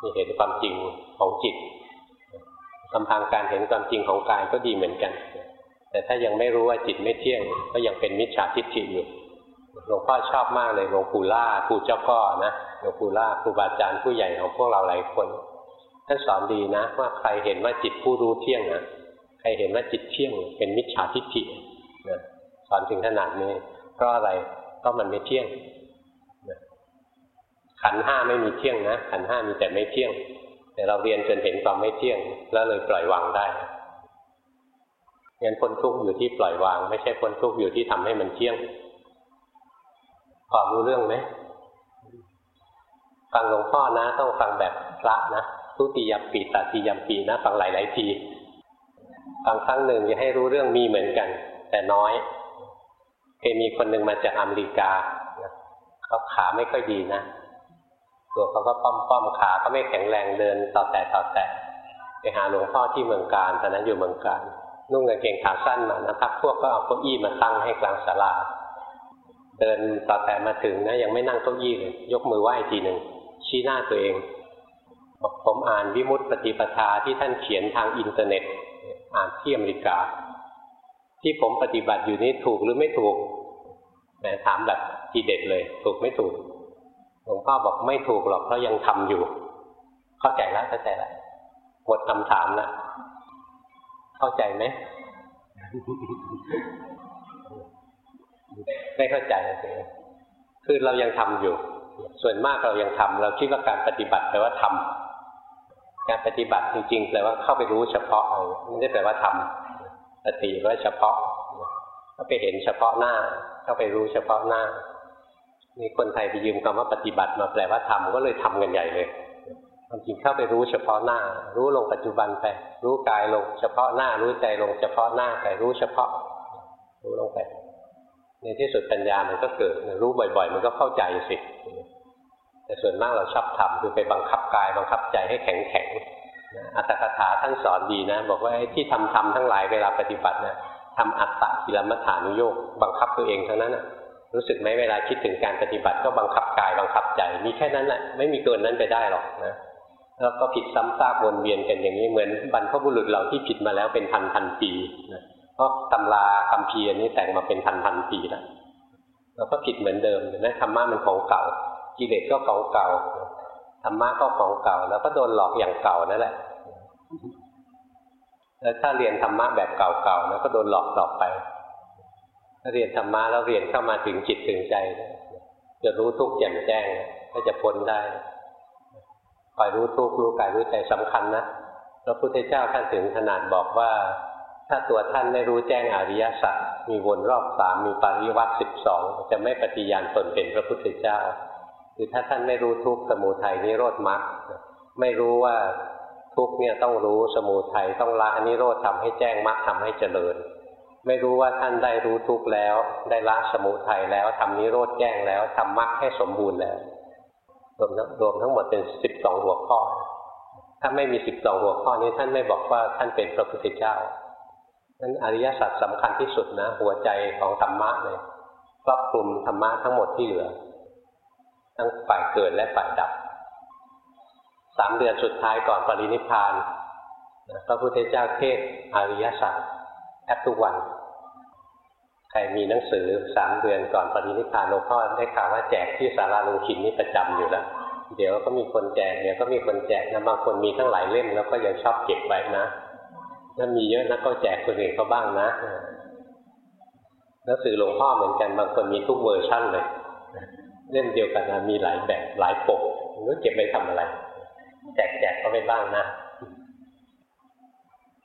Speaker 1: มีเห็นความจริงของจิตลำพังการเห็นความจริงของกายก็ดีเหมือนกัน แต่ถ้ายังไม่รู้ว่าจิตไม่เที่ยง ก็ยังเป็นมิจฉาทิฏฐิอยู่หลวงพ่อชอบมากเลยหลวงปู่ล่าครูเจ้าพ่อนะหลวงปู่ล่าครูบาอาจารย์ผู้ใหญ่ของพวกเราหลายคนท่านสอนดีนะ ว่าใครเห็นว่าจิตผู้รู้เที่ยงนะใครเห็นว่าจิตเที่ยง เป็นมิจฉาทิฏฐินะ สอนถึงขนาดนี้ เพราะอะไรเพราะมันไม่เที่ยงขันห้าไม่มีเที่ยงนะขันห้ามีแต่ไม่เที่ยง แต่เราเรียนจนเห็นความไม่เที่ยง แล้วเลยปล่อยวางได้งั้นพ้นทุกข์อยู่ที่ปล่อยวาง ไม่ใช่พ้นทุกข์อยู่ที่ทำให้มันเที่ยงพอรู้เรื่องไหมฟังหลวงพ่อนะ ต้องฟังแบบพระนะทุติยมปีตติยมปีนะฟังหลายๆทีฟังครั้งหนึ่งจะให้รู้เรื่องมีเหมือนกัน แต่น้อย เคยมีคนหนึ่งมาจากอเมริกาเขาขาไม่ค่อยดีนะ ตัวเขาก็ป้อมป้อมขาก็ไม่แข็งแรงเดินต่อแต่ต่อแต่ไปหาหลวงพ่อที่เมืองการตอนนั้นอยู่เมืองการนุ่งกางเกงขาสั้นมานะพักพวกก็เอาเก้าอี้มาตั้งให้กลางศาลาเดินต่อแต่มาถึงนะยังไม่นั่งเก้าอี้เลยยกมือไหว้ทีหนึ่งชี้หน้าตัวเองบอกผมอ่านวิมุตติปฏิปทาที่ท่านเขียนทางอินเทอร์เน็ต อ่านที่อเมริกา ที่ผมปฏิบัติอยู่นี้ถูกหรือไม่ถูกแหมถามแบบทีเด็ดเลย ถูกไม่ถูกหลวงพ่อบอกไม่ถูกหรอกเพราะยังทำอยู่ เข้าใจแล้วเข้าใจแล้วหมดคำถามแล้วเข้าใจไหมไม่เข้าใจคือเรายังทำอยู่ ส่วนมากเรายังทำเราคิดว่าการปฏิบัติแปลว่าทำการปฏิบัติจริงๆแปลว่าเข้าไปรู้เฉพาะไม่ได้แปลว่าทำ สติว่าเฉพาะก็ไปเห็นเฉพาะหน้าเข้าไปรู้เฉพาะหน้ามีคนไทยไปยืมคำว่าปฏิบัติมาแปลว่าทำก็เลยทำกันใหญ่เลยความจริงเข้าไปรู้เฉพาะหน้า รู้ลงปัจจุบันไป รู้กายลงเฉพาะหน้า รู้ใจลงเฉพาะหน้าไปรู้เฉพาะ รู้ลงไป ในที่สุดปัญญามันก็เกิด รู้บ่อย ๆ มันก็เข้าใจสิแต่ส่วนมากเราชอบทำคือไปบังคับกายบังคับใจให้แข็งแข็ง อัตถกถาท่านสอนดีนะ บอกว่าที่ทำทำทั้งหลายเวลาปฏิบัตินะทำอัตตะกิลมัฐานุโยกบังคับตัวเองเทั้งนั้นนะรู้สึกไหมเวลาคิดถึงการปฏิบัติก็บังคับกายบังคับใจ มีแค่นั้นแหละไม่มีเกินนั้นไปได้หรอกนะแล้วก็ผิดซ้ำซากวนเวียนกันอย่างนี้เหมือนบรรพบุรุษเราที่ผิดมาแล้วเป็นพันพันปีนะเพราะตำราคำเพียนี้แต่งมาเป็นพันพันปีแล้วเราก็ผิดเหมือนเดิมนะธรรมะมันของเก่ากิเลสก็ของเก่า ธรรมะก็ของเก่า แล้วก็โดนหลอกอย่างเก่านั่นแหละ แล้วถ้าเรียนธรรมะแบบเก่าๆแล้วก็โดนหลอกต่อไปถ้าเรียนธรรมะแล้วเรียนเข้ามาถึงจิตถึงใจ จะรู้ทุกข์แจ่มแจ้งก็จะพ้นได้คอยรู้ทุกข์รู้กายรู้ใจสำคัญนะพระพุทธเจ้าท่านถึงขนาดบอกว่า ถ้าตัวท่านไม่รู้แจ้งอริยสัจมีวนรอบสามมีปริวัติสิบสองจะไม่ปฏิญาณตนเป็นพระพุทธเจ้า คือถ้าท่านไม่รู้ทุกสมุทัยนิโรธมรรคไม่รู้ว่าทุกเนี่ยต้องรู้สมุทัยต้องละนิโรธทำให้แจ้งมรรคทำให้เจริญ ไม่รู้ว่าท่านได้รู้ทุกแล้ว ได้ละสมุทัยแล้วทำนิโรธแจ้งแล้วทำมรรคให้สมบูรณ์แล้วรวมรวมทั้งหมดเป็นสิบสองหัวข้อ ถ้าไม่มีสิบสองหัวข้อนี้ท่านไม่บอกว่าท่านเป็นพระพุทธเจ้านั้นอริยสัจสำคัญที่สุดนะ หัวใจของธรรมะเลยครอบคลุมธรรมะทั้งหมดที่เหลือ ทั้งฝ่ายเกิดและฝ่ายดับสามเดือนสุดท้ายก่อนปรินิพพานพระพุทธเจ้าเทศอริยสัจแทบทุกวัน ใครมีหนังสือสามเดือนก่อนปรินิพพานหลวงพ่อได้ข่าวว่าแจกที่ศาลาลุงชินนี่ประจำอยู่แล้ว เดี๋ยวก็มีคนแจกเดี๋ยวก็มีคนแจกนะบางคนมีทั้งหลายเล่มแล้วก็ยังชอบเก็บไว้นะถ้ามีเยอะนะก็แจกคนอื่นเขาบ้างนะหนังสือหลวงพ่อเหมือนกันบางคนมีทุกเวอร์ชั่นเลย เล่มเดียวกันนะมีหลายแบบหลายปกรู้เก็บไปทำอะไร แจกแจกก็ไปบ้างนะ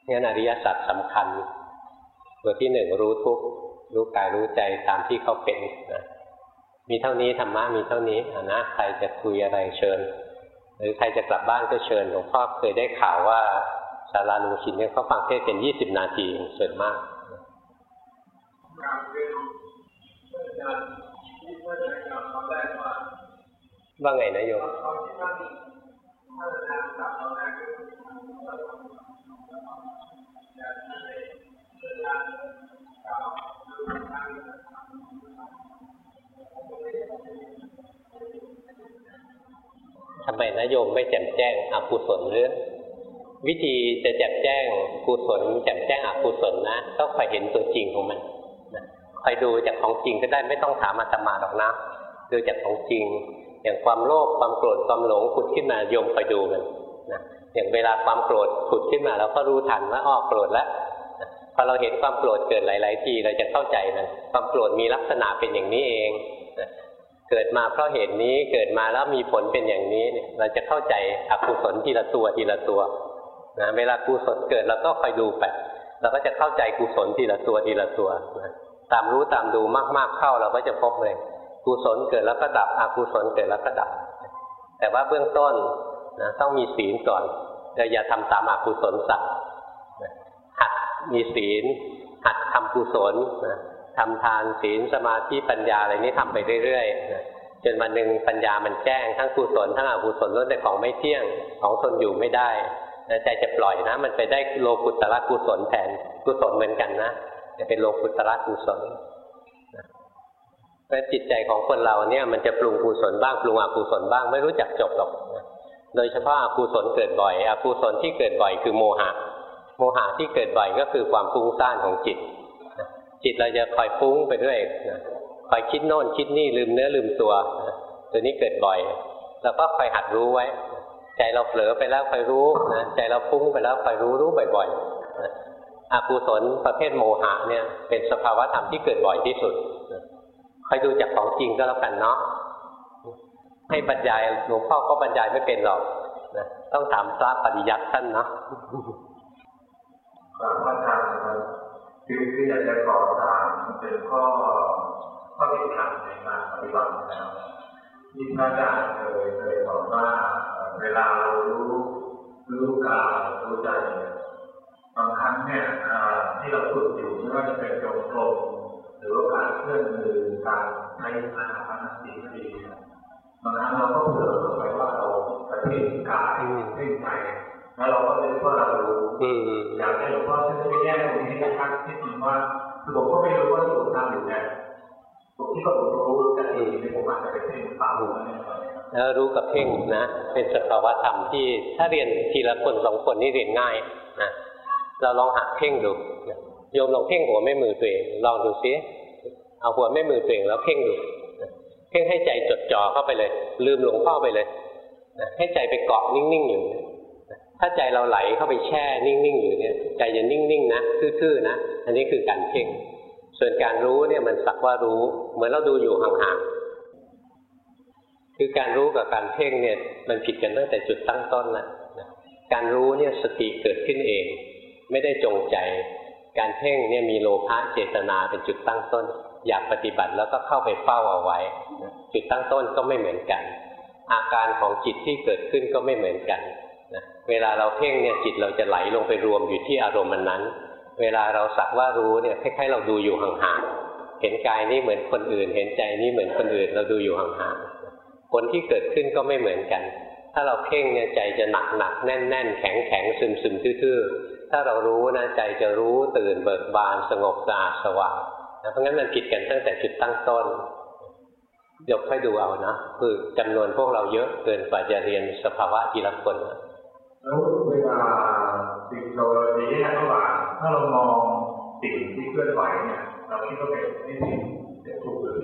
Speaker 1: งั้นอริยสัจสำคัญ ตัวที่หนึ่งรู้ทุกรู้กายรู้ใจตามที่เขาเป็นนะมีเท่านี้ธรรมะมีเท่านี้นะใครจะคุยอะไรเชิญ หรือใครจะกลับบ้านก็เชิญหลวงพ่อเคยได้ข่าวว่าศาลาลุงชินเนี่ยเขาฟังเทศเป็นยี่สิบนาทีส่วนมาก ว่าไงนะโยมทำไมนะโยมไม่แจ่มแจ้งอกุศลหรือวิธีจะแจ่มแจ้งกุศลแจ่มแจ้งอกุศลนะต้องคอยเห็นตัวจริงของมันคอยดูจากของจริงก็ได้ไม่ต้องถามอาตมาหรอกนะดูจากของจริง อย่างความโลภความโกรธความหลงผุดขึ้นมาโยมคอยดูมันนะอย่างเวลาความโกรธผุดขึ้นมาเราก็รู้ทันว่าอ้อโกรธแล้วพอเราเห็นความโกรธเกิดหลาย ๆ ทีเราจะเข้าใจมันความโกรธมีลักษณะเป็นอย่างนี้เองเกิดมาเพราะเหตุนี้เกิดมาแล้วมีผลเป็นอย่างนี้เราจะเข้าใจอกุศลทีละตัวทีละตัวนะเวลากุศลเกิดเราก็คอยดูไปเราก็จะเข้าใจกุศลทีละตัวทีละตัวนะตามรู้ตามดูมาก ๆ เข้าเราก็จะพบเลย กุศลเกิดแล้วก็ดับอกุศลเกิดแล้วก็ดับ แต่ว่าเบื้องต้นนะต้องมีศีลก่อนเราอย่าทำตามอกุศลสัตว์หัดมีศีล หัดทำกุศลนะทำทานศีลสมาธิปัญญาอะไรนี้ทำไปเรื่อยๆนะจนวันหนึ่งปัญญามันแจ้ง ทั้งกุศลทั้งอกุศลล้วนแต่ของไม่เที่ยงของทนอยู่ไม่ได้ใจจะปล่อยนะ มันไปได้โลกุตระกุศลแทนกุศลเหมือนกันนะจะเป็นโลกุตระกุศล เพราะจิตใจของคนเราเนี่ยมันจะปรุงกุศลบ้างปรุงอกุศลบ้างไม่รู้จักจบหรอกโดยเฉพาะอกุศลเกิดบ่อยอกุศลที่เกิดบ่อยคือโมหะ โมหะที่เกิดบ่อยก็คือความฟุ้งซ่านของจิต จิตเราจะคอยฟุ้งไปเรื่อยคอยคิดโน่นคิดนี่ลืมเนื้อลืมตัว ตัวนี้เกิดบ่อยเราก็คอยหัดรู้ไว้ ใจเราเผลอไปแล้วคอยรู้นะใจเราฟุ้งไปแล้วคอยรู้รู้บ่อยๆอกุศลประเภทโมหะเนี่ยเป็นสภาวะธรรมที่เกิดบ่อยที่สุด คอยดูจากของจริงก็แล้วกันเนาะให้บรรยายหลวงพ่อก็บรรยายไม่เป็นหรอกนะต้องถามพระปฏิยัติท่านเนาะ
Speaker 2: กราบพระอาจารย์นะครับคือคืออยากจะขอถามเป็นข้อข้อติดขัดในการปฏิบัตินะครับที่พระอาจารย์เคยเคยบอกว่าเวลาเรารู้รู้กายรู้ใจบางครั้งเนี่ยที่เราฝึกอยู่ไม่ว่าจะเป็นจงกรม หรือการเคลื่อนมือการใช้อาหารสีดีบางครั้งเราก็เผลอไปว่าเราปฏิบัติกายเพ่งใจแล้วเราก็เลยว่าเรารู้อยากให้หลวงพ่อช่วยแยกตรงนี้นะครับที่จริงว่าคือผมก็ไม่รู้ว่าที่ผมทำอยู่เนี่ยผมที่ก็ผมรู้แต่เองที่ผมอาจจะไปเพ่งเปล่า
Speaker 1: แล้วรู้กับเพ่งนะ เป็นสภาวะธรรมที่ถ้าเรียนทีละคนสองคนนี่เรียนง่ายนะเราลองหักเพ่งดูโยมลองเพ่งหัวไม่มือตัวเองลองดูซิ เอาหัวไม่มือตัวเองแล้วเพ่งดูเพ่งให้ใจจดจ่อเข้าไปเลย ลืมหลวงพ่อไปเลยให้ใจไปเกาะนิ่งๆอยู่ถ้าใจเราไหลเข้าไปแช่นิ่งๆอยู่เนี่ยใจจะนิ่งๆนะทื่อๆนะอันนี้คือการเพ่งส่วนการรู้เนี่ยมันสักว่ารู้ เหมือนเราดูอยู่ห่างๆคือการรู้กับการเพ่งเนี่ย มันผิดกันตั้งแต่จุดตั้งต้นละการรู้เนี่ยสติเกิดขึ้นเอง ไม่ได้จงใจ การเพ่งเนี่ยมีโลภะเจตนาเป็นจุดตั้งต้น อยากปฏิบัติแล้วก็เข้าไปเฝ้าเอาไว้ จุดตั้งต้นก็ไม่เหมือนกัน อาการของจิตที่เกิดขึ้นก็ไม่เหมือนกันนะเวลาเราเพ่งเนี่ยจิตเราจะไหลลงไปรวมอยู่ที่อารมณ์มันนั้น เวลาเราสักว่ารู้เนี่ยคล้ายๆเราดูอยู่ห่างๆเห็นกายนี่เหมือนคนอื่น เห็นใจนี่เหมือนคนอื่นเราดูอยู่ห่างๆผลที่เกิดขึ้นก็ไม่เหมือนกัน ถ้าเราเพ่งเนี่ยใจจะหนักหนักแน่นแน่นแข็งแข็งซึมซึมทื่อๆถ้าเรารู้นะใจจะรู้ตื่นเบิกบานสงบสะอาดสว่าง เพราะงั้นมันผิดกันตั้งแต่จุดตั้งต้นยกค่อยดูเอานะคือจำนวนพวกเราเยอะเกินกว่าจะเรียนสภาวะทีละคนนะ
Speaker 2: แล้วเวลาสิ่งเราจะแยกระหว่างถ้าเรามองสิ่งที่เคลื่อนไหวเนี่ยเราคิดว่าเป็นสิ่งเป็นถูกหรื
Speaker 1: อ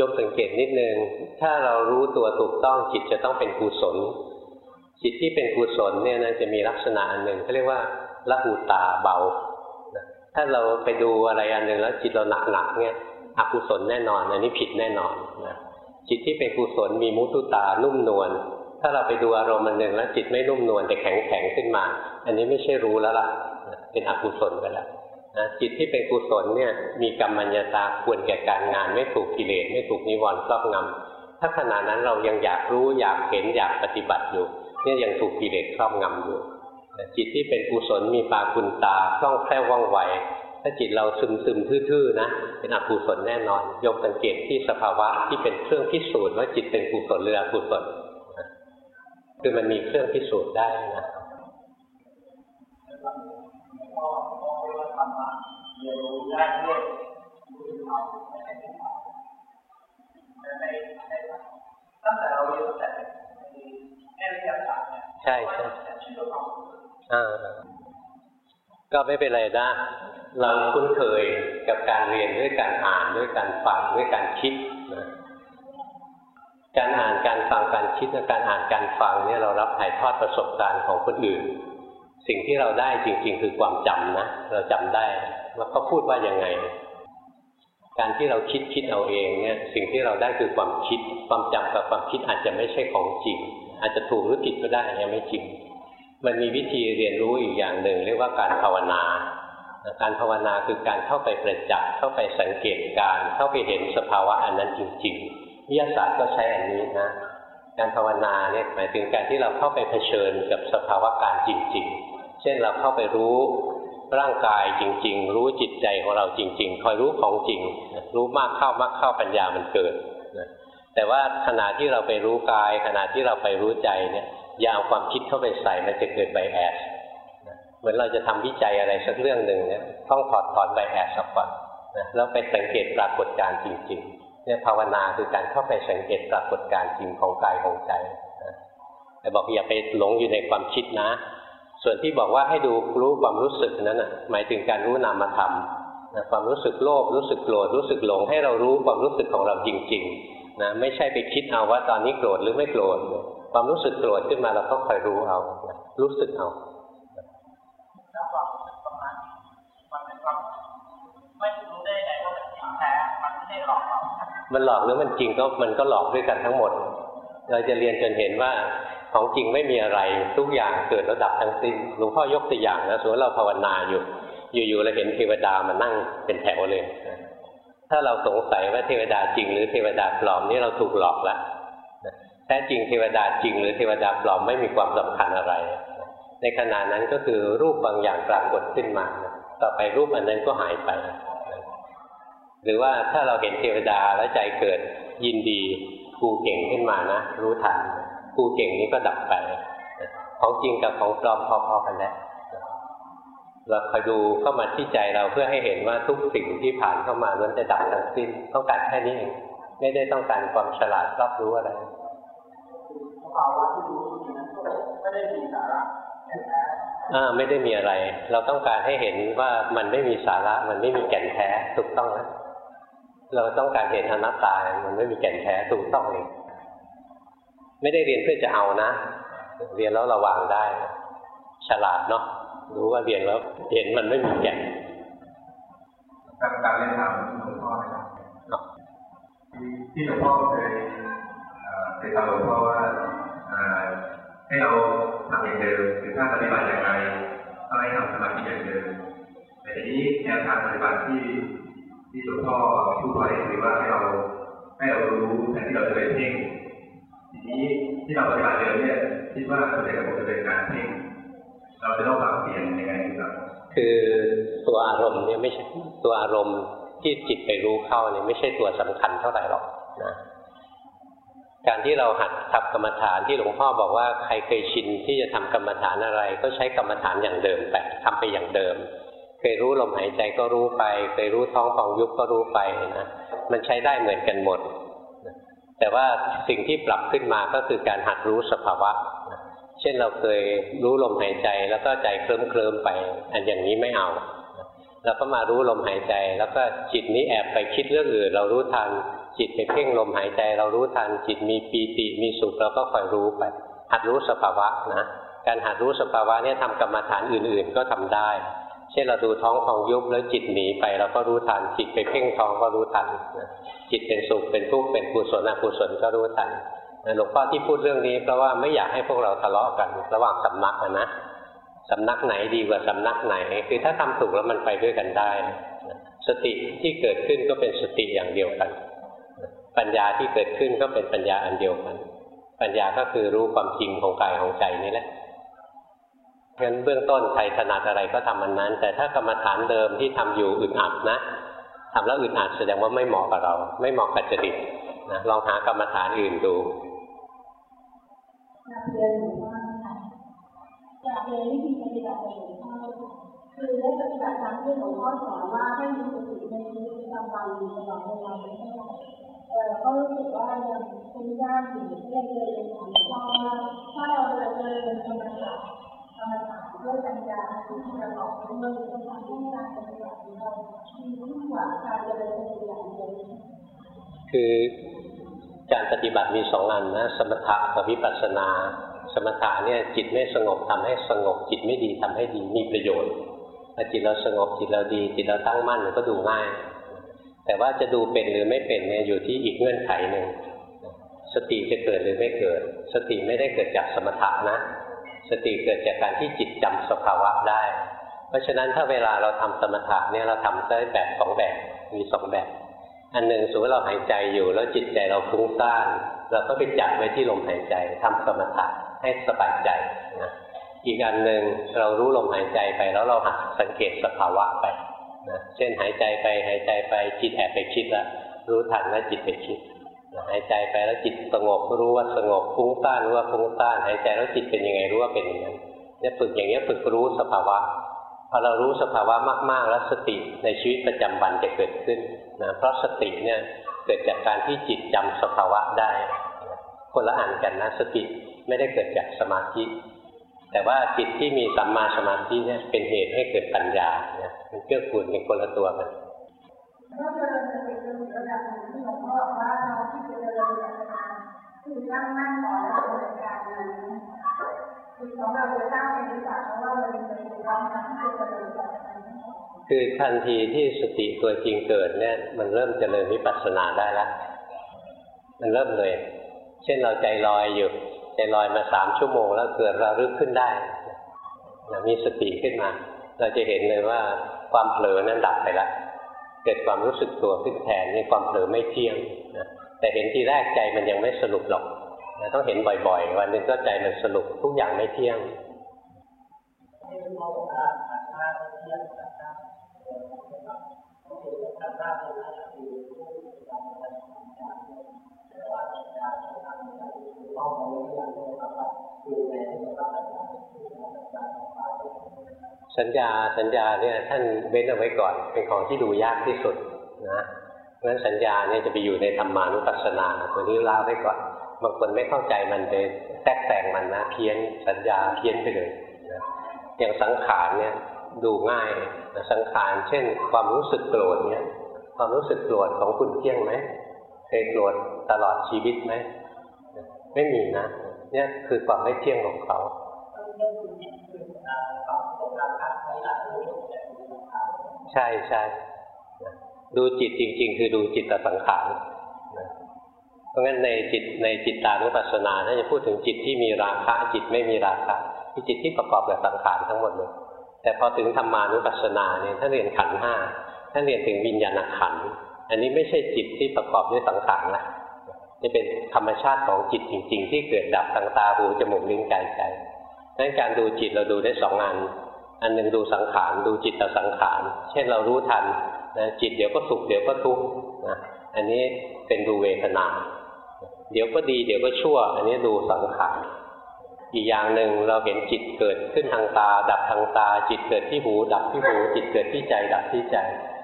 Speaker 1: ยกสังเกตนิดนึง ถ้าเรารู้ตัวถูกต้องจิตจะต้องเป็นกุศล จิตที่เป็นกุศลเนี่ยนะจะมีลักษณะอันหนึ่งเขาเรียกว่าละหูตาเบา ถ้าเราไปดูอะไรอันหนึ่งแล้วจิตเราหนักๆเนี่ยอกุศลแน่นอน อันนี้ผิดแน่นอนนะจิตที่เป็นกุศลมีมุทุตานุ่มนวลถ้าเราไปดูอารมณ์มันหนึ่งแล้วจิตไม่นุ่มนวลแต่แข็งแข็งขึ้นมา อันนี้ไม่ใช่รู้แล้วล่ะเป็นอกุศลไปแล้วนะจิตที่เป็นกุศลเนี่ยมีกรรมัญญาตาควรแก่การงาน ไม่ถูกกิเลสไม่ถูกนิวรณ์ครอบงำถ้าขณะนั้นเรายังอยากรู้อยากเห็นอยากปฏิบัติอยู่เนี่ยยังถูกกิเลสครอบงำอยู่ จิตที่เป็นกุศลมีปาคุณตาคล่องแคล่วว่องไวถ้าจิตเราซึมซึมทื่อๆนะเป็นอกุศลแน่นอนยกสังเกตที่สภาวะที่เป็นเครื่องพิสูจน์ว่าจิตเป็นกุศลหรืออกุศลคือมันมีเครื่องพิสูจน์ได้นะตั้งแต่เราเรียนแต่ในวิทยาศาสตร์เนี่ยใช่ใช่ ก็ไม่เป็นไรนะ เราคุ้นเคยกับการเรียนด้วยการอ่านด้วยการฟังด้วยการคิดนะการอ่านการฟังการคิดและการอ่านการฟังเนี่ยเรารับถ่ายทอดประสบการณ์ของคนอื่น สิ่งที่เราได้จริง ๆ คือความจำนะเราจำได้ว่าเขาพูดว่ายังไง การที่เราคิดคิดเอาเองเนี่ยสิ่งที่เราได้คือความคิด ความจำกับความคิดอาจจะไม่ใช่ของจริง อาจจะถูกหรือผิดก็ได้ยังไม่จริง มันมีวิธีเรียนรู้อีกอย่างหนึ่ง เรียกว่าการภาวนา การภาวนาคือการเข้าไปประจักษ์เข้าไปสังเกตการ เข้าไปเห็นสภาวะอันนั้นจริงๆวิทยาศาสตร์ก็ใช้อันนี้นะการภาวนาเนี่ยหมายถึงการที่เราเข้าไปเผชิญกับสภาวะการจริง ๆ เช่นเราเข้าไปรู้ร่างกายจริง ๆ รู้จิตใจของเราจริง ๆ คอยรู้ของจริง รู้มากเข้ามากเข้าปัญญามันเกิดแต่ว่าขณะที่เราไปรู้กาย ขณะที่เราไปรู้ใจเนี่ย อย่าเอาความคิดเข้าไปใส่มันจะเกิดไบแอสเหมือนเราจะทำวิจัยอะไรสักเรื่องหนึ่งเนี่ยต้องถอดถอนใบแอดสักก่อนนะแล้วไปสังเกตปรากฏการณ์จริงๆเนี่ยภาวนาคือการเข้าไปสังเกตปรากฏการณ์จริงของกายของใจนะแต่บอกอย่าไปหลงอยู่ในความคิดนะ ส่วนที่บอกว่าให้ดูรู้ความรู้สึกนั้นนะหมายถึงการรู้นามธรรมนะความรู้สึกโลภรู้สึกโกรธรู้สึกหลง ให้เรารู้ความรู้สึกของเราจริง ๆนะไม่ใช่ไปคิดเอาว่าตอนนี้โกรธหรือไม่โกรธ ความรู้สึกโกรธขึ้นมาเราก็คอยรู้เอา รู้สึกเอามันหลอกหรือมันจริงก็มันก็หลอกด้วยกันทั้งหมด เราจะเรียนจนเห็นว่าของจริงไม่มีอะไรทุกอย่างเกิดแล้วดับทั้งสิ้นหลวงพ่อยกตัวอย่างนะสมมติเราภาวนาอยู่ อยู่ๆเราเห็นเทวดามานั่งเป็นแถวเลย ถ้าเราสงสัยว่าเทวดาจริงหรือเทวดาปลอมนี่เราถูกหลอกแล้ว แท้จริงเทวดาจริง หรือเทวดาปลอมไม่มีความสำคัญอะไร ในขณะนั้นก็คือรูปบางอย่างปรากฏขึ้นมา ต่อไปรูปอันนั้นก็หายไป หรือว่าถ้าเราเห็นเทวดาแล้วใจเกิดยินดีครูเก่งขึ้นมานะ รู้ทันครูเก่งนี้ก็ดับไป ของจริงกับของปลอมพอๆกันแล้วเราคอยดูเข้ามาที่ใจเราเพื่อให้เห็นว่าทุกสิ่งที่ผ่านเข้ามาล้วนจะดับทั้งสิ้นต้องการแค่นี้เองไม่ได้ต้องการความฉลาดรอบรู้อะไร ภาวะที่รู้ไม่ได้มีสาระอ่าไม่ได้มีอะไร เราต้องการให้เห็นว่ามันไม่มีสาระ มันไม่มีแก่นแท้ถูกต้องนะเราต้องการเห็นอนัตตา มันไม่มีแก่นแท้ถูกต้องเลยไม่ได้เรียนเพื่อจะเอานะ เรียนแล้วระวังได้ ฉลาดเนาะรู้ว่าเรียนแล้วเห็นมันไม่มีแก่น
Speaker 3: การเรียนถามหลวงพ่อนะครับที่หลวงพ่อเคยเคยถามหลวงพ่อว่า ให้เราทำอย่างเดิมคือถ้าปฏิบัติอย่างไรก็ให้ทำสมาธิอย่างเดิมแต่ทีนี้แนวทางปฏิบัติที่ที่หลวงพ่อพูดไว้คือว่าให้เราให้เรารู้แทนที่เราจะไปเพ่งทีนี้ที่เราปฏิบัติเดิมเนี่ยคิดว่าส่วนใหญ่จะเป็นการเพ่งเราจะต้องปรับเปลี่ยนยังไงครับ
Speaker 1: คือตัวอารมณ์เนี่ยไม่ใช่ตัวอารมณ์ที่จิตไปรู้เข้าเนี่ยไม่ใช่ตัวสำคัญเท่าไหร่หรอกนะ การที่เราหัดทำกรรมฐานที่หลวงพ่อบอกว่าใครเคยชินที่จะทำกรรมฐานอะไร ก็ใช้กรรมฐานอย่างเดิมไปทำไปอย่างเดิม เคยรู้ลมหายใจก็รู้ไป เคยรู้ท้องฟองยุบก็รู้ไปนะมันใช้ได้เหมือนกันหมด แต่ว่าสิ่งที่ปรับขึ้นมาก็คือการหัดรู้สภาวะ เช่นเราเคยรู้ลมหายใจแล้วก็ใจเคลิ้มเคลิมไป อันอย่างนี้ไม่เอาเราก็มารู้ลมหายใจ แล้วก็จิตนี้แอบไปคิดเรื่องอื่น เรารู้ทัน จิตไปเพ่งลมหายใจเรารู้ทันจิตมีปีติมีสุขเราก็คอยรู้ไปหัดรู้สภาวะนะการหัดรู้สภาวะเนี่ยทำกรรมฐานอื่น ๆ ก็ทำได้ เช่นเราดูท้องพองยุบแล้วจิตหนีไปเราก็รู้ทันจิตไปเพ่งท้องก็รู้ทันจิตเป็นสุขเป็นทุกข์เป็นกุศลอกุศลก็รู้ทันหลวงพ่อที่พูดเรื่องนี้เพราะว่าไม่อยากให้พวกเราทะเลาะกันระหว่างสำนักนะสำนักไหนดีกว่าสำนักไหน คือถ้าทำถูกแล้วมันไปด้วยกันได้ สติที่เกิดขึ้นก็เป็นสติอย่างเดียวกัน ปัญญาที่เกิดขึ้นก็เป็นปัญญาอันเดียวกัน ปัญญาก็คือรู้ความจริงของกายของใจนี่แหละเพราะฉะนั้นเบื้องต้นใครถนัดอะไรก็ทำมันนั้น แต่ถ้ากรรมฐานเดิมที่ทำอยู่อึดอัดนะทำแล้วอึดอัดแสดงว่าไม่เหมาะกับเรา ไม่เหมาะกับจริตนะลองหากรรมฐานอื่นดู
Speaker 4: อยากเรียนวิธีปฏิบัติของหลวงพ่อคือได้ปฏิบัติตามที่หลวงพ่อสอนว่าให้มีสติในชีวิตประจำวันตลอดเวลาไม่ได้แต่ก็รู้สึกว่ายังคุ้นยากอยู่ที่จะเรียนถามหลวงพ่อว่าถ้าเราจะเรียนรู้ธรรมะธรรมะด้วยปัญญาที่จะบอกว่าเราจะทำให้การปฏิบัติของเราดีขึ้นกว่าการเรียนปฏิบัติเดียว
Speaker 1: คือการปฏิบัติมีสองอันนะสมถะกับวิปัสสนา สมถะเนี่ยจิตไม่สงบทำให้สงบจิตไม่ดีทำให้ดีมีประโยชน์ถ้าจิตเราสงบจิตเราดี จิตเราตั้งมั่นก็ดูง่าย แต่ว่าจะดูเป็นหรือไม่เป็นเนี่ยอยู่ที่อีกเงื่อนไขหนึ่งสติจะเกิดหรือไม่เกิด สติไม่ได้เกิดจากสมถะนะ สติเกิดจากการที่จิตจำสภาวะได้ เพราะฉะนั้นถ้าเวลาเราทำสมถะเนี่ยเราทำได้แบบสองแบบมีสองแบบ อันหนึ่งสมมติเราหายใจอยู่แล้วจิตใจเราฟุ้งซ่านเราก็ไปจับไว้ที่ลมหายใจทำสมถะให้สบายใจนะอีกอันหนึ่งเรารู้ลมหายใจไปแล้วเราหัดสังเกตสภาวะไป เช่นหายใจไปหายใจไปจิตแอบไปคิดแล้วรู้ทันว่าจิตไปคิดหายใจไปแล้วจิตสงบรู้ว่าสงบฟุ้งซ่านรู้ว่าฟุ้งซ่านหายใจแล้วจิตเป็นยังไงรู้ว่าเป็นอย่างนั้นเนี่ยฝึกอย่างนี้ฝึกรู้สภาวะพอเรารู้สภาวะมาก ๆ แล้วสติในชีวิตประจำวันจะเกิดขึ้นนะเพราะสติเนี่ยเกิดจากการที่จิตจำสภาวะได้ คนละอันกันนะสติไม่ได้เกิดจากสมาธิ แต่ว่าจิตที่มีสัมมาสมาธิเนี่ยเป็นเหตุให้เกิดปัญญาเนี่ยมันเกื้อกูลเป็นคนละตัวกันก็คือจะเป็นระดับที่หลวงพ่อบอกว่าเราที่จะเริญปัญญาคือตั้งมั่นต่อเราในการนั้นคือของเราจะตั้งเป็นวิสัยเพราะว่าเราเป็นความทำที่จะเริญปัญญาคือทันทีที่สติตัวจริงเกิดเนี่ยมันเริ่มเจริญวิปัสสนาได้แล้วมันเริ่มเลย เช่นเราใจลอยอยู่ ใจลอยมาสามชั่วโมง แล้วเกิดระลึกขึ้นได้มีสติขึ้นมา เราจะเห็นเลยว่าความเผลอนั้นดับไปแล้วเกิดความรู้สึกตัวขึ้นแทนนี่ความเผลอไม่เที่ยงนะแต่เห็นทีแรกใจมันยังไม่สรุปหรอกนะต้องเห็นบ่อยๆ วันหนึ่งก็ใจมันสรุปทุกอย่างไม่เที่ยง สัญญาสัญญาเนี่ยท่านเว้นเอาไว้ก่อน เป็นของที่ดูยากที่สุดนะเพราะฉะนั้นสัญญาเนี่ยจะไปอยู่ในธรรมานุปัสสนาตัวนี้เล่าไว้ก่อนบางคนไม่เข้าใจมันไปแทรกแต่งมันนะเพี้ยนสัญญาเพี้ยนไปเลยนะอย่างสังขารเนี่ยดูง่ายสังขารเช่น ความรู้สึกโกรธเนี่ยความรู้สึกโกรธของคุณเที่ยงไหม เคยโกรธตลอดชีวิตไหมไม่มีนะ เนี่ยคือความไม่เที่ยงของเขาใช่ใช่ดูจิตจริง ๆ คือดูจิตตสังขารเพราะงั้นในจิตในจิตตานุปัสสนาถ้าจะพูดถึงจิตที่มีราคะ จิตไม่มีราคะคือจิตที่ประกอบกับสังขารทั้งหมดเลยแต่พอถึงธรรมานุปัสสนาเนี่ยถ้าเรียนขันห้าถ้าเรียนถึงวิญญาณขัน อันนี้ไม่ใช่จิตที่ประกอบด้วยสังขารนะจะเป็นธรรมชาติของจิตจริง ๆ ที่เกิดดับทางตาหูจมูกลิ้นกายใจนั้นการดูจิตเราดูได้สองงานอันหนึ่งดูสังขารดูจิตต่อสังขารเช่นเรารู้ทันนะจิตเดี๋ยวก็สุขเดี๋ยวก็ทุกข์นะอันนี้เป็นดูเวทนา เดี๋ยวก็ดีเดี๋ยวก็ชั่ว อันนี้ดูสังขารอีกอย่างหนึ่งเราเห็นจิตเกิดขึ้นทางตา ดับทางตา จิตเกิดที่หู ดับที่หู จิตเกิดที่ใจ ดับที่ใจ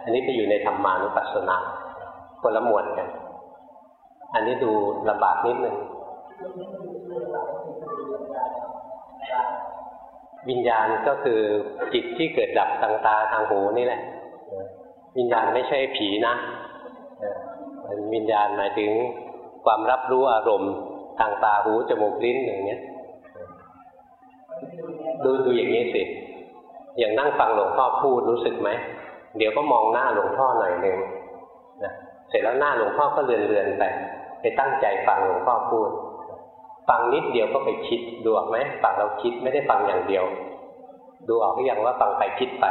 Speaker 1: อันนี้จะอยู่ในธรรมานุปัสสนาคนละหมวดกัน อันนี้ดูลำบากนิดนึงวิญญาณก็คือจิตที่เกิดดับทางตาทางหูนี่แหละ วิญญาณไม่ใช่ผีนะวิญญาณหมายถึงความรับรู้อารมณ์ทางตาหูจมูกลิ้นอย่างเนี้ยดูดูอย่างนี้สิ อย่างนั่งฟังหลวงพ่อพูดรู้สึกไหม เดี๋ยวก็มองหน้าหลวงพ่อหน่อยหนึ่งนะเสร็จแล้วหน้าหลวงพ่อก็เลือนเลือนไปไปตั้งใจฟังหลวงพ่อพูด ฟังนิดเดียวก็ไปคิดดูออกไหมฟังเราคิดไม่ได้ฟังอย่างเดียว ดูออกหรือยังว่าฟังไปคิดไป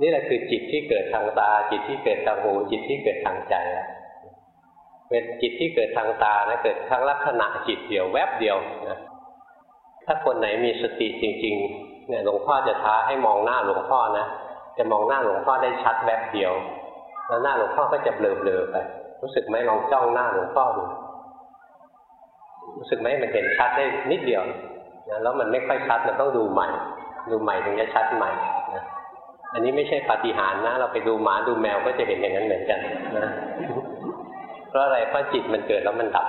Speaker 1: นี่แหละคือจิตที่เกิดทางตา จิตที่เกิดทางหู จิตที่เกิดทางใจเป็นจิตที่เกิดทางตานะเกิดทั้งลักษณะจิตเดียวแวบเดียวนะถ้าคนไหนมีสติจริง ๆ เนี่ยหลวงพ่อจะท้าให้มองหน้าหลวงพ่อนะ จะมองหน้าหลวงพ่อได้ชัดแวบเดียว แล้วหน้าหลวงพ่อก็จะเบลอๆไป รู้สึกไหมลองจ้องหน้าหลวงพ่อดูรู้สึกไหมมันเห็นชัดได้นิดเดียวนะแล้วมันไม่ค่อยชัดมันต้องดูใหม่ ดูใหม่ถึงจะชัดใหม่นะอันนี้ไม่ใช่ปฏิหารนะ เราไปดูหมาดูแมวก็จะเห็นอย่างนั้นเหมือนกันนะเพราะอะไรเพราะจิตมันเกิดแล้วมันดับ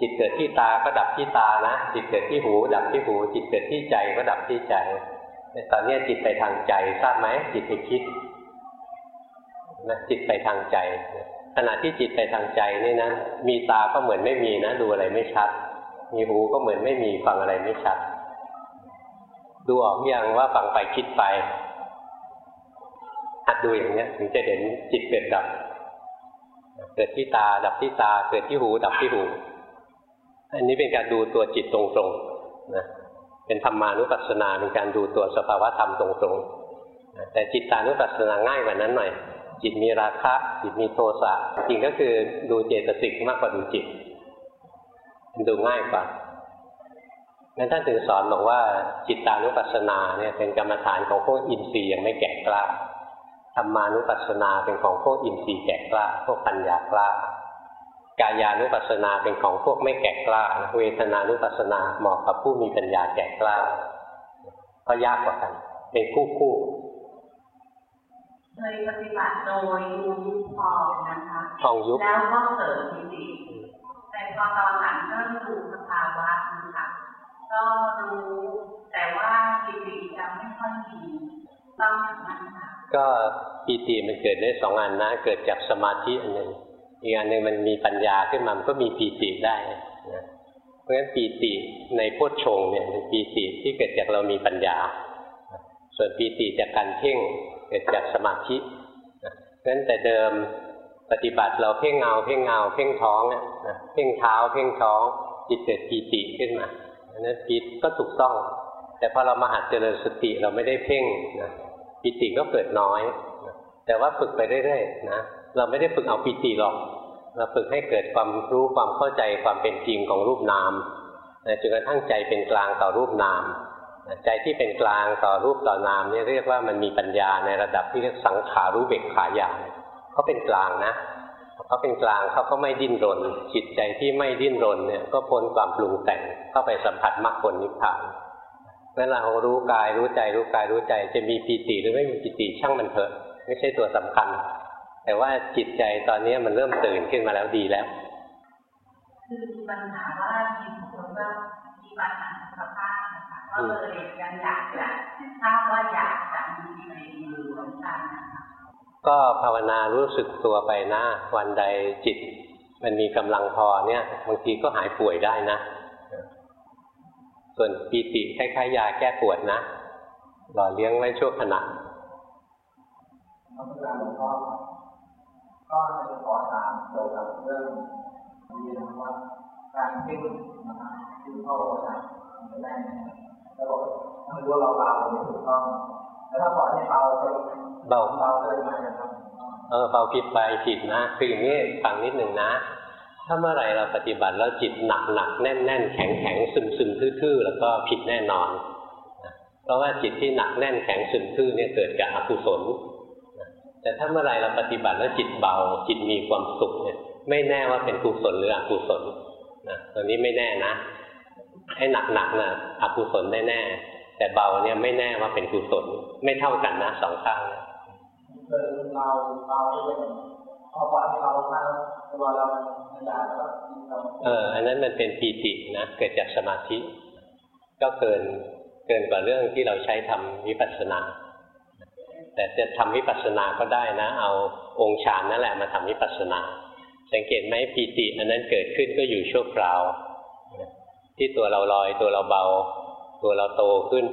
Speaker 1: จิตเกิดที่ตาก็ดับที่ตานะ จิตเกิดที่หู ดับที่หู จิตเกิดที่ใจก็ดับที่ใจ ตอนนี้จิตไปทางใจทราบไหมจิตไปคิดนะจิตไปทางใจ ขณะที่จิตไปทางใจนี่นะมีตาก็เหมือนไม่มีนะดูอะไรไม่ชัด มีหูก็เหมือนไม่มีฟังอะไรไม่ชัด ดูออกอย่างว่าฟังไปคิดไปหัดดูอย่างเนี้ย ถึงจะเห็นจิตเกิดดับ เกิดที่ตาดับที่ตา เกิดที่หู ดับที่หู อันนี้เป็นการดูตัวจิตตรงๆนะ เป็นธรรมานุปัสสนาเป็นการดูตัวสภาวะธรรมตรงๆ แต่จิตตานุปัสสนาง่ายกว่านั้นหน่อย จิตมีราคะ จิตมีโทสะจริงก็คือดูเจตสิกมากกว่าดูจิตมันดูง่ายกว่างั้นท่านถึงสอนบอกว่าจิตตานุปัสสนาเนี่ยเป็นกรรมฐานของพวกอินทรีย์ยังไม่แก่กล้าธรรมานุปัสสนาเป็นของพวกอินทรีย์แก่กล้าพวกปัญญากล้า กายานุปัสสนาเป็นของพวกไม่แก่กล้าเวทนานุปัสสนาเหมาะกับผู้มีปัญญาแก่กล้าก็ยากกว่ากัน เป็นคู่คู่
Speaker 4: เคยปฏิบัติโดยดูยุบฟองนะคะ
Speaker 1: ฟองยุบ
Speaker 4: แล้วก็เกิดปิติแต่พอตอนหลังเริ่มดูสภาวะนะคะก็รู้แต่ว่าปิติจะไม่ค่อยมีต้องนั้นค่ะ
Speaker 1: ก็ปิติมันเกิดได้สองอันนะ เกิดจากสมาธิอันหนึ่ง อีกอันหนึ่งมันมีปัญญาขึ้นมามันก็มีปีติได้นะเพราะฉะนั้นปีติในพุทชงเนี่ยเป็นปีติที่เกิดจากเรามีปัญญา ส่วนปีติจากการเพ่งเกิดจากสมาธิเพราะฉะนั้นแต่เดิมปฏิบัติเราเพ่งเงาเพ่งเงาเพ่งท้องเนี่ยเพ่งเท้าเพ่งท้องจิตเกิดปีติขึ้นมาอันนั้นปีติก็ถูกต้อง แต่พอเรามาหัดเจริญสติเราไม่ได้เพ่งนะปีติก็เกิดน้อย แต่ว่าฝึกไปเรื่อยๆนะ เราไม่ได้ฝึกเอาปีติหรอก เราฝึกให้เกิดความรู้ความเข้าใจความเป็นจริงของรูปนามจนกระทั่งใจเป็นกลางต่อรูปนาม ใจที่เป็นกลางต่อรูปต่อนามนี่เรียกว่ามันมีปัญญาในระดับที่เรียกสังขารู้เบกขาญาณเขาเป็นกลางนะเขาเป็นกลางเขาก็ไม่ดิ้นรน จิตใจที่ไม่ดิ้นรนเนี่ยก็พ้นความปรุงแต่งเข้าไปสัมผัสมรรคผลนิพพานเวลาเรารู้กายรู้ใจรู้กายรู้ใจ จะมีปีติหรือไม่มีปีติช่างมันเถอะ ไม่ใช่ตัวสำคัญ แต่ว่าจิตใจตอนนี้มันเริ่มตื่นขึ้นมาแล้วดีแล้ว
Speaker 5: คือปัญหาว่ามีคนว่ามีปัญหาสุขภาพนะคะก็เลยยังอยากจะทราบว่าอยากจะมีในมือหลวงตานะคะ
Speaker 1: ก็ภาวนารู้สึกตัวไปนะวันใดจิต มันมีกำลังพอเนี่ยบางทีก็หายป่วยได้นะ ส่วนปีติคล้ายๆยาแก้ปวดนะหล่อเลี้ยงไว้ชั่วขณะ
Speaker 3: ก็จะขอถามเกี่ยวกับเรื่องเรียนว่าการทิ้งนะครับที่พ่อบอกนะแรกแล้วบอกไม่รู้เราเบาไม่ถูกต้องแล้วถ้าบอกให้เบาเกิน
Speaker 1: เบา
Speaker 3: เบาเกินมาจะท
Speaker 1: เออเบาผิดไปผิดนะคืออย่างนี้ฟังนิดหนึ่งนะ ถ้าเมื่อไหร่เราปฏิบัติแล้วจิตหนักหนักแน่นแน่นแข็งแข็งซึมซึมทื่อๆแล้วก็ผิดแน่นอน เพราะว่าจิตที่หนักแน่นแข็งซึมทื่อเนี่ยเกิดจากอกุศล แต่ถ้าเมื่อไหร่เราปฏิบัติแล้วจิตเบา จิตมีความสุขเนี่ยไม่แน่ว่าเป็นกุศลหรืออกุศลนะตัวนี้ไม่แน่นะให้หนักหนักๆนะอกุศลแน่ๆแต่เบาเนี่ยไม่แน่ว่าเป็นกุศลไม่เท่ากันนะสองข้างนะำ
Speaker 3: เกินเราเบาได้เลยพอปล่อยให้เราข้างตัวเราขยายแล้วก็เรา
Speaker 1: เอออันนั้นมันเป็นปีตินะเกิดจากสมาธิ ก็เกินเกินกว่าเรื่องที่เราใช้ทำวิปัสสนา แต่จะทำวิปัสสนาก็ได้นะ เอาองค์ฌานนั่นแหละมาทำวิปัสสนา สังเกตไหมปีติอันนั้นเกิดขึ้นก็อยู่ชั่วคราว ที่ตัวเราลอยตัวเราเบา ตัวเราโตขึ้น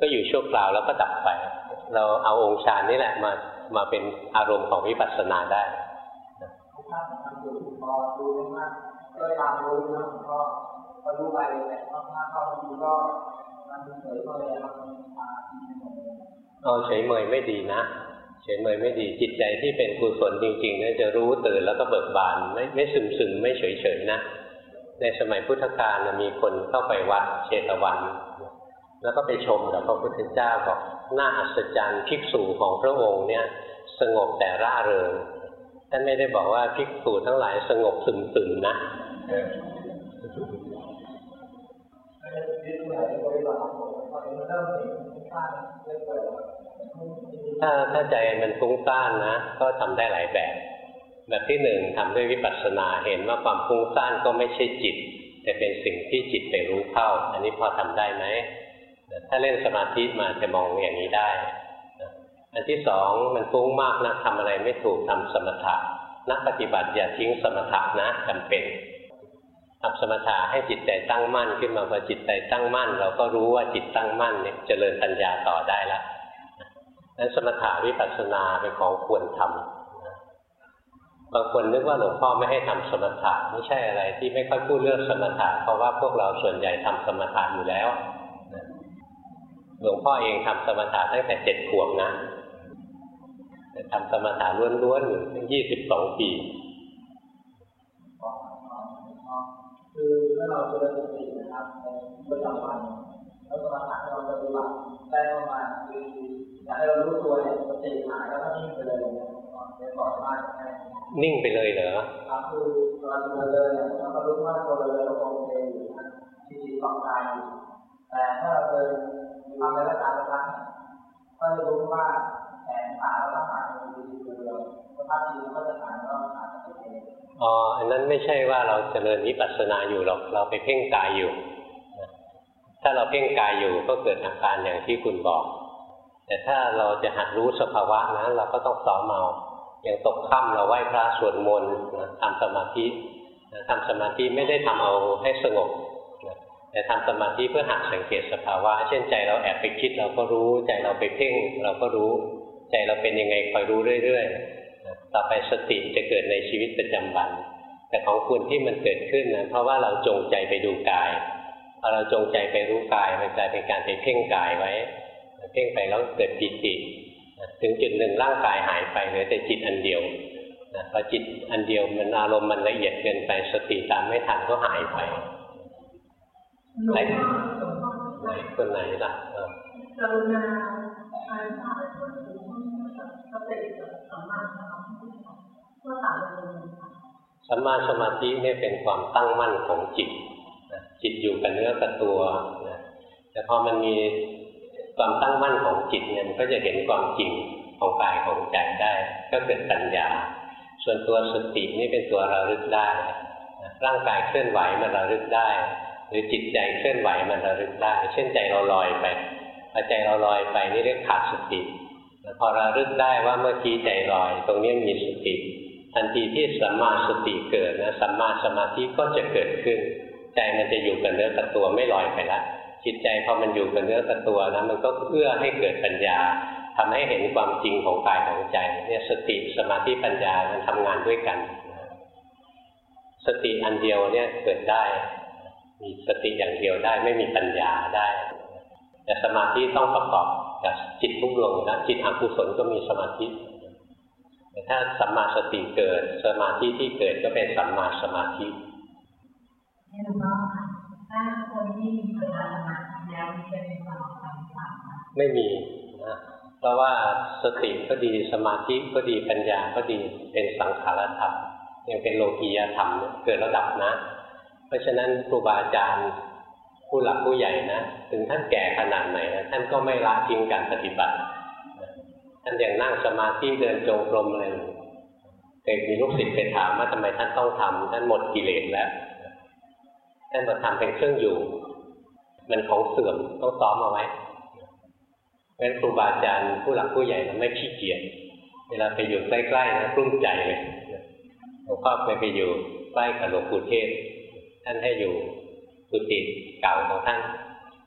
Speaker 1: ก็อยู่ชั่วคราวแล้วก็ดับไป เราเอาองค์ฌานนี่แหละมามาเป็นอารมณ์ของวิปัสสนาได้
Speaker 3: ก็ตามรู้นะก็พอดูไปแต่ข้างหน้าเข้าดูก็มันเฉยเลยมันมา
Speaker 1: เอาเฉยเมยไม่ดีนะเฉยเมยไม่ดีจิตใจที่เป็นกุศลจริงๆเนี่ยจะรู้ตื่นแล้วก็เบิกบานไม่ไม่ซึมซึมไม่เฉยเฉยๆนะ ในสมัยพุทธกาลมีคนเข้าไปวัดเชตวัน แล้วก็ไปชมกับพระพุทธเจ้าบอกน่าอัศจรรย์ภิกษุของพระองค์เนี่ยสงบแต่ร่าเริงท่านไม่ได้บอกว่าภิกษุทั้งหลายสงบซึมซึมๆนะ ถ้าถ้าใจมันฟุ้งซ่านนะ ก็ทำได้หลายแบบ แบบที่หนึ่งทำด้วยวิปัสสนาเห็นว่าความฟุ้งซ่านก็ไม่ใช่จิต แต่เป็นสิ่งที่จิตไปรู้เข้า อันนี้พอทำได้ไหมถ้าเล่นสมาธิมาจะมองอย่างนี้ได้อันที่สองมันฟุ้งมากนะทำอะไรไม่ถูกทำสมถะนักปฏิบัติอย่าทิ้งสมถะนะจำเป็น ทำสมถะให้จิตใจตั้งมั่นขึ้นมาพอจิตใจตั้งมั่น เราก็รู้ว่าจิตตั้งมั่นเนี่ยเจริญปัญญาต่อได้แล้วนั้นสมถะวิปัสสนาเป็นของควรทำบางคนนึกว่าหลวงพ่อไม่ให้ทำสมถะไม่ใช่อะไรที่ไม่ค่อยพูดเรื่องสมถะเพราะว่าพวกเราส่วนใหญ่ทำสมถะอยู่แล้วหลวงพ่อเองทำสมถะตั้งแต่เจ็ดขวบนะแต่ทำสมถะล้วนๆอยู่ตั้งยี่สิบสองปี
Speaker 3: คือเมื่อเราเจริญสตินะครับในประจำวันแล้วสมาธิเราปฏิบัติได้ประมาณคืออยากให้เรารู้ตัวเนี่ยสติหายแล้วก็นิ่งไปเลยเนี่ยเป็นก่อนมากแค่
Speaker 1: นิ่งไปเลยเหรอ
Speaker 3: ครับคือเราเดินเนี่ยเราก็รู้ว่าตัวเราเดินเราโอเคอยู่นะจิตจิตกองกายอยู่แต่ถ้าเราเดินทำในระดับระดับก็จะรู้ว่าแขนขาเราหายไปอยู่ที่เดียวสภาพจิตก็จะหายแล้วหายไปเอ๋
Speaker 1: ออันนั้นไม่ใช่ว่าเราเจริญวิปัสสนาอยู่หรอกเราไปเพ่งกายอยู่ ถ้าเราเพ่งกายอยู่ก็เกิดอาการอย่างที่คุณบอก แต่ถ้าเราจะหัดรู้สภาวะนะเราก็ต้องซ้อมเอาอย่างตกค่ำเราไหว้พระสวดมนต์ทำสมาธิทำสมาธิไม่ได้ทำเอาให้สงบแต่ทำสมาธิเพื่อหัดสังเกตสภาวะ เช่นใจเราแอบไปคิดเราก็รู้ ใจเราไปเพ่งเราก็รู้ ใจเราเป็นยังไงคอยรู้เรื่อย ๆ ต่อไปสติจะเกิดในชีวิตประจำวัน แต่ของคุณที่มันเกิดขึ้นนะเพราะว่าเราจงใจไปดูกายพอเราจงใจไปรู้กายมันกลายเป็นการไปเพ่งกายไว้ เพ่งไปแล้วเกิดปิติถึงจุดหนึ่งร่างกายหายไปเหลือแต่จิตอันเดียวนะพอจิตอันเดียวมันอารมณ์มันละเอียดเกินไปสติตามไม่ทันก็หายไปไหนไหนคนไหนล่ะเออก
Speaker 4: รุณาใช้ภาพพูดถึงสติกับสัมมาสมาธิเพื่อต่างกันยังไงคะ
Speaker 1: สัมมาสมาธิเนี่ยเป็นความตั้งมั่นของจิตจิตอยู่กับเนื้อกับตัวนะแต่พอมันมีความตั้งมั่นของจิตเนี่ยมันก็จะเห็นความจริงของกายของใจได้ ก็เกิดปัญญา ส่วนตัวสตินี่เป็นตัวระลึกได้ ร่างกายเคลื่อนไหวมันระลึกได้ หรือจิตใจเคลื่อนไหวมันระลึกได้ เช่นใจเราลอยไปพอใจเราลอยไปนี่เรียกขาดสติพอระลึกได้ว่าเมื่อกี้ใจลอย ตรงนี้มีสติ ทันทีที่สัมมาสติเกิดนะสัมมาสมาธิก็จะเกิดขึ้น ใจมันจะอยู่กับเนื้อกับตัวไม่ลอยไปละจิตใจพอมันอยู่กับเนื้อกับตัวนะมันก็เอื้อให้เกิดปัญญาทำให้เห็นความจริงของกายของใจเนี่ยสติสมาธิปัญญามันทำงานด้วยกัน สติอันเดียวเนี่ยเกิดได้ มีสติอย่างเดียวได้ไม่มีปัญญาได้ แต่สมาธิต้องประกอบกับจิตทุกดวงนะจิตอกุศลก็มีสมาธิ ถ้าสัมมาสติเกิด สมาธิที่เกิดก็เป็นสัมมาสมาธิ
Speaker 5: นี่หลวงพ่อค่ะถ้าคนที่มีสมาธิแล้วมีเป็นความสำคัญ
Speaker 1: ไม่มีนะเพราะว่าสติก็ดีสมาธิก็ดีปัญญาก็ดีเป็นสังขารธรรมยังเป็นโลกียธรรมเกิดระดับนะ เพราะฉะนั้นครูบาอาจารย์ผู้หลักผู้ใหญ่นะ ถึงท่านแก่ขนาดไหนนะท่านก็ไม่ละทิ้งการปฏิบัติ ท่านยังนั่งสมาธิเดินจงกรมอะไรเคยมีลูกศิษย์ไปถามว่าทำไมท่านต้องทำท่านหมดกิเลสแล้วท่านบอกทำเป็นเครื่องอยู่ มันของเสื่อมต้องซ้อมเอาไว้เพราะฉะนั้นครูบาอาจารย์ผู้หลักผู้ใหญ่นะไม่ขี้เกียจเวลาไปอยู่ใกล้ๆนะกลุ้มใจเลยหลวงพ่อเคยไปอยู่ใกล้กับหลวงปู่เทศ ท่านให้อยู่กุฏิเก่าของท่าน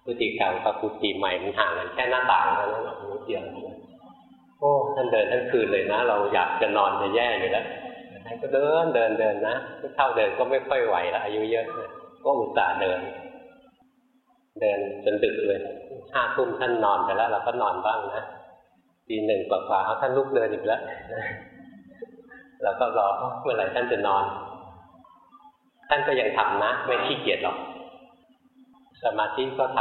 Speaker 1: กุฏิเก่ากับกุฏิใหม่มันห่างกันแค่หน้าต่างเท่านั้นนิดเดียว โอ้ท่านเดินทั้งคืนเลยนะ เราอยากจะนอนจะแย่อยู่แล้วท่านก็เดินเดินเดินนะเท่าเดินก็ไม่ค่อยไหวล้วอายุเยอะก็อุตส่าห์เดิน เดินจนดึกเลยห้าทุ่มท่านนอนไปแล้วเราก็นอนบ้างนะตีหนึ่งกว่าๆเอาท่านลุกเดินอีกแล้วเราก็รอเมื่อไหร่ท่านจะนอน ท่านก็ยังทำนะ ไม่ขี้เกียจหรอก สมาธิก็ท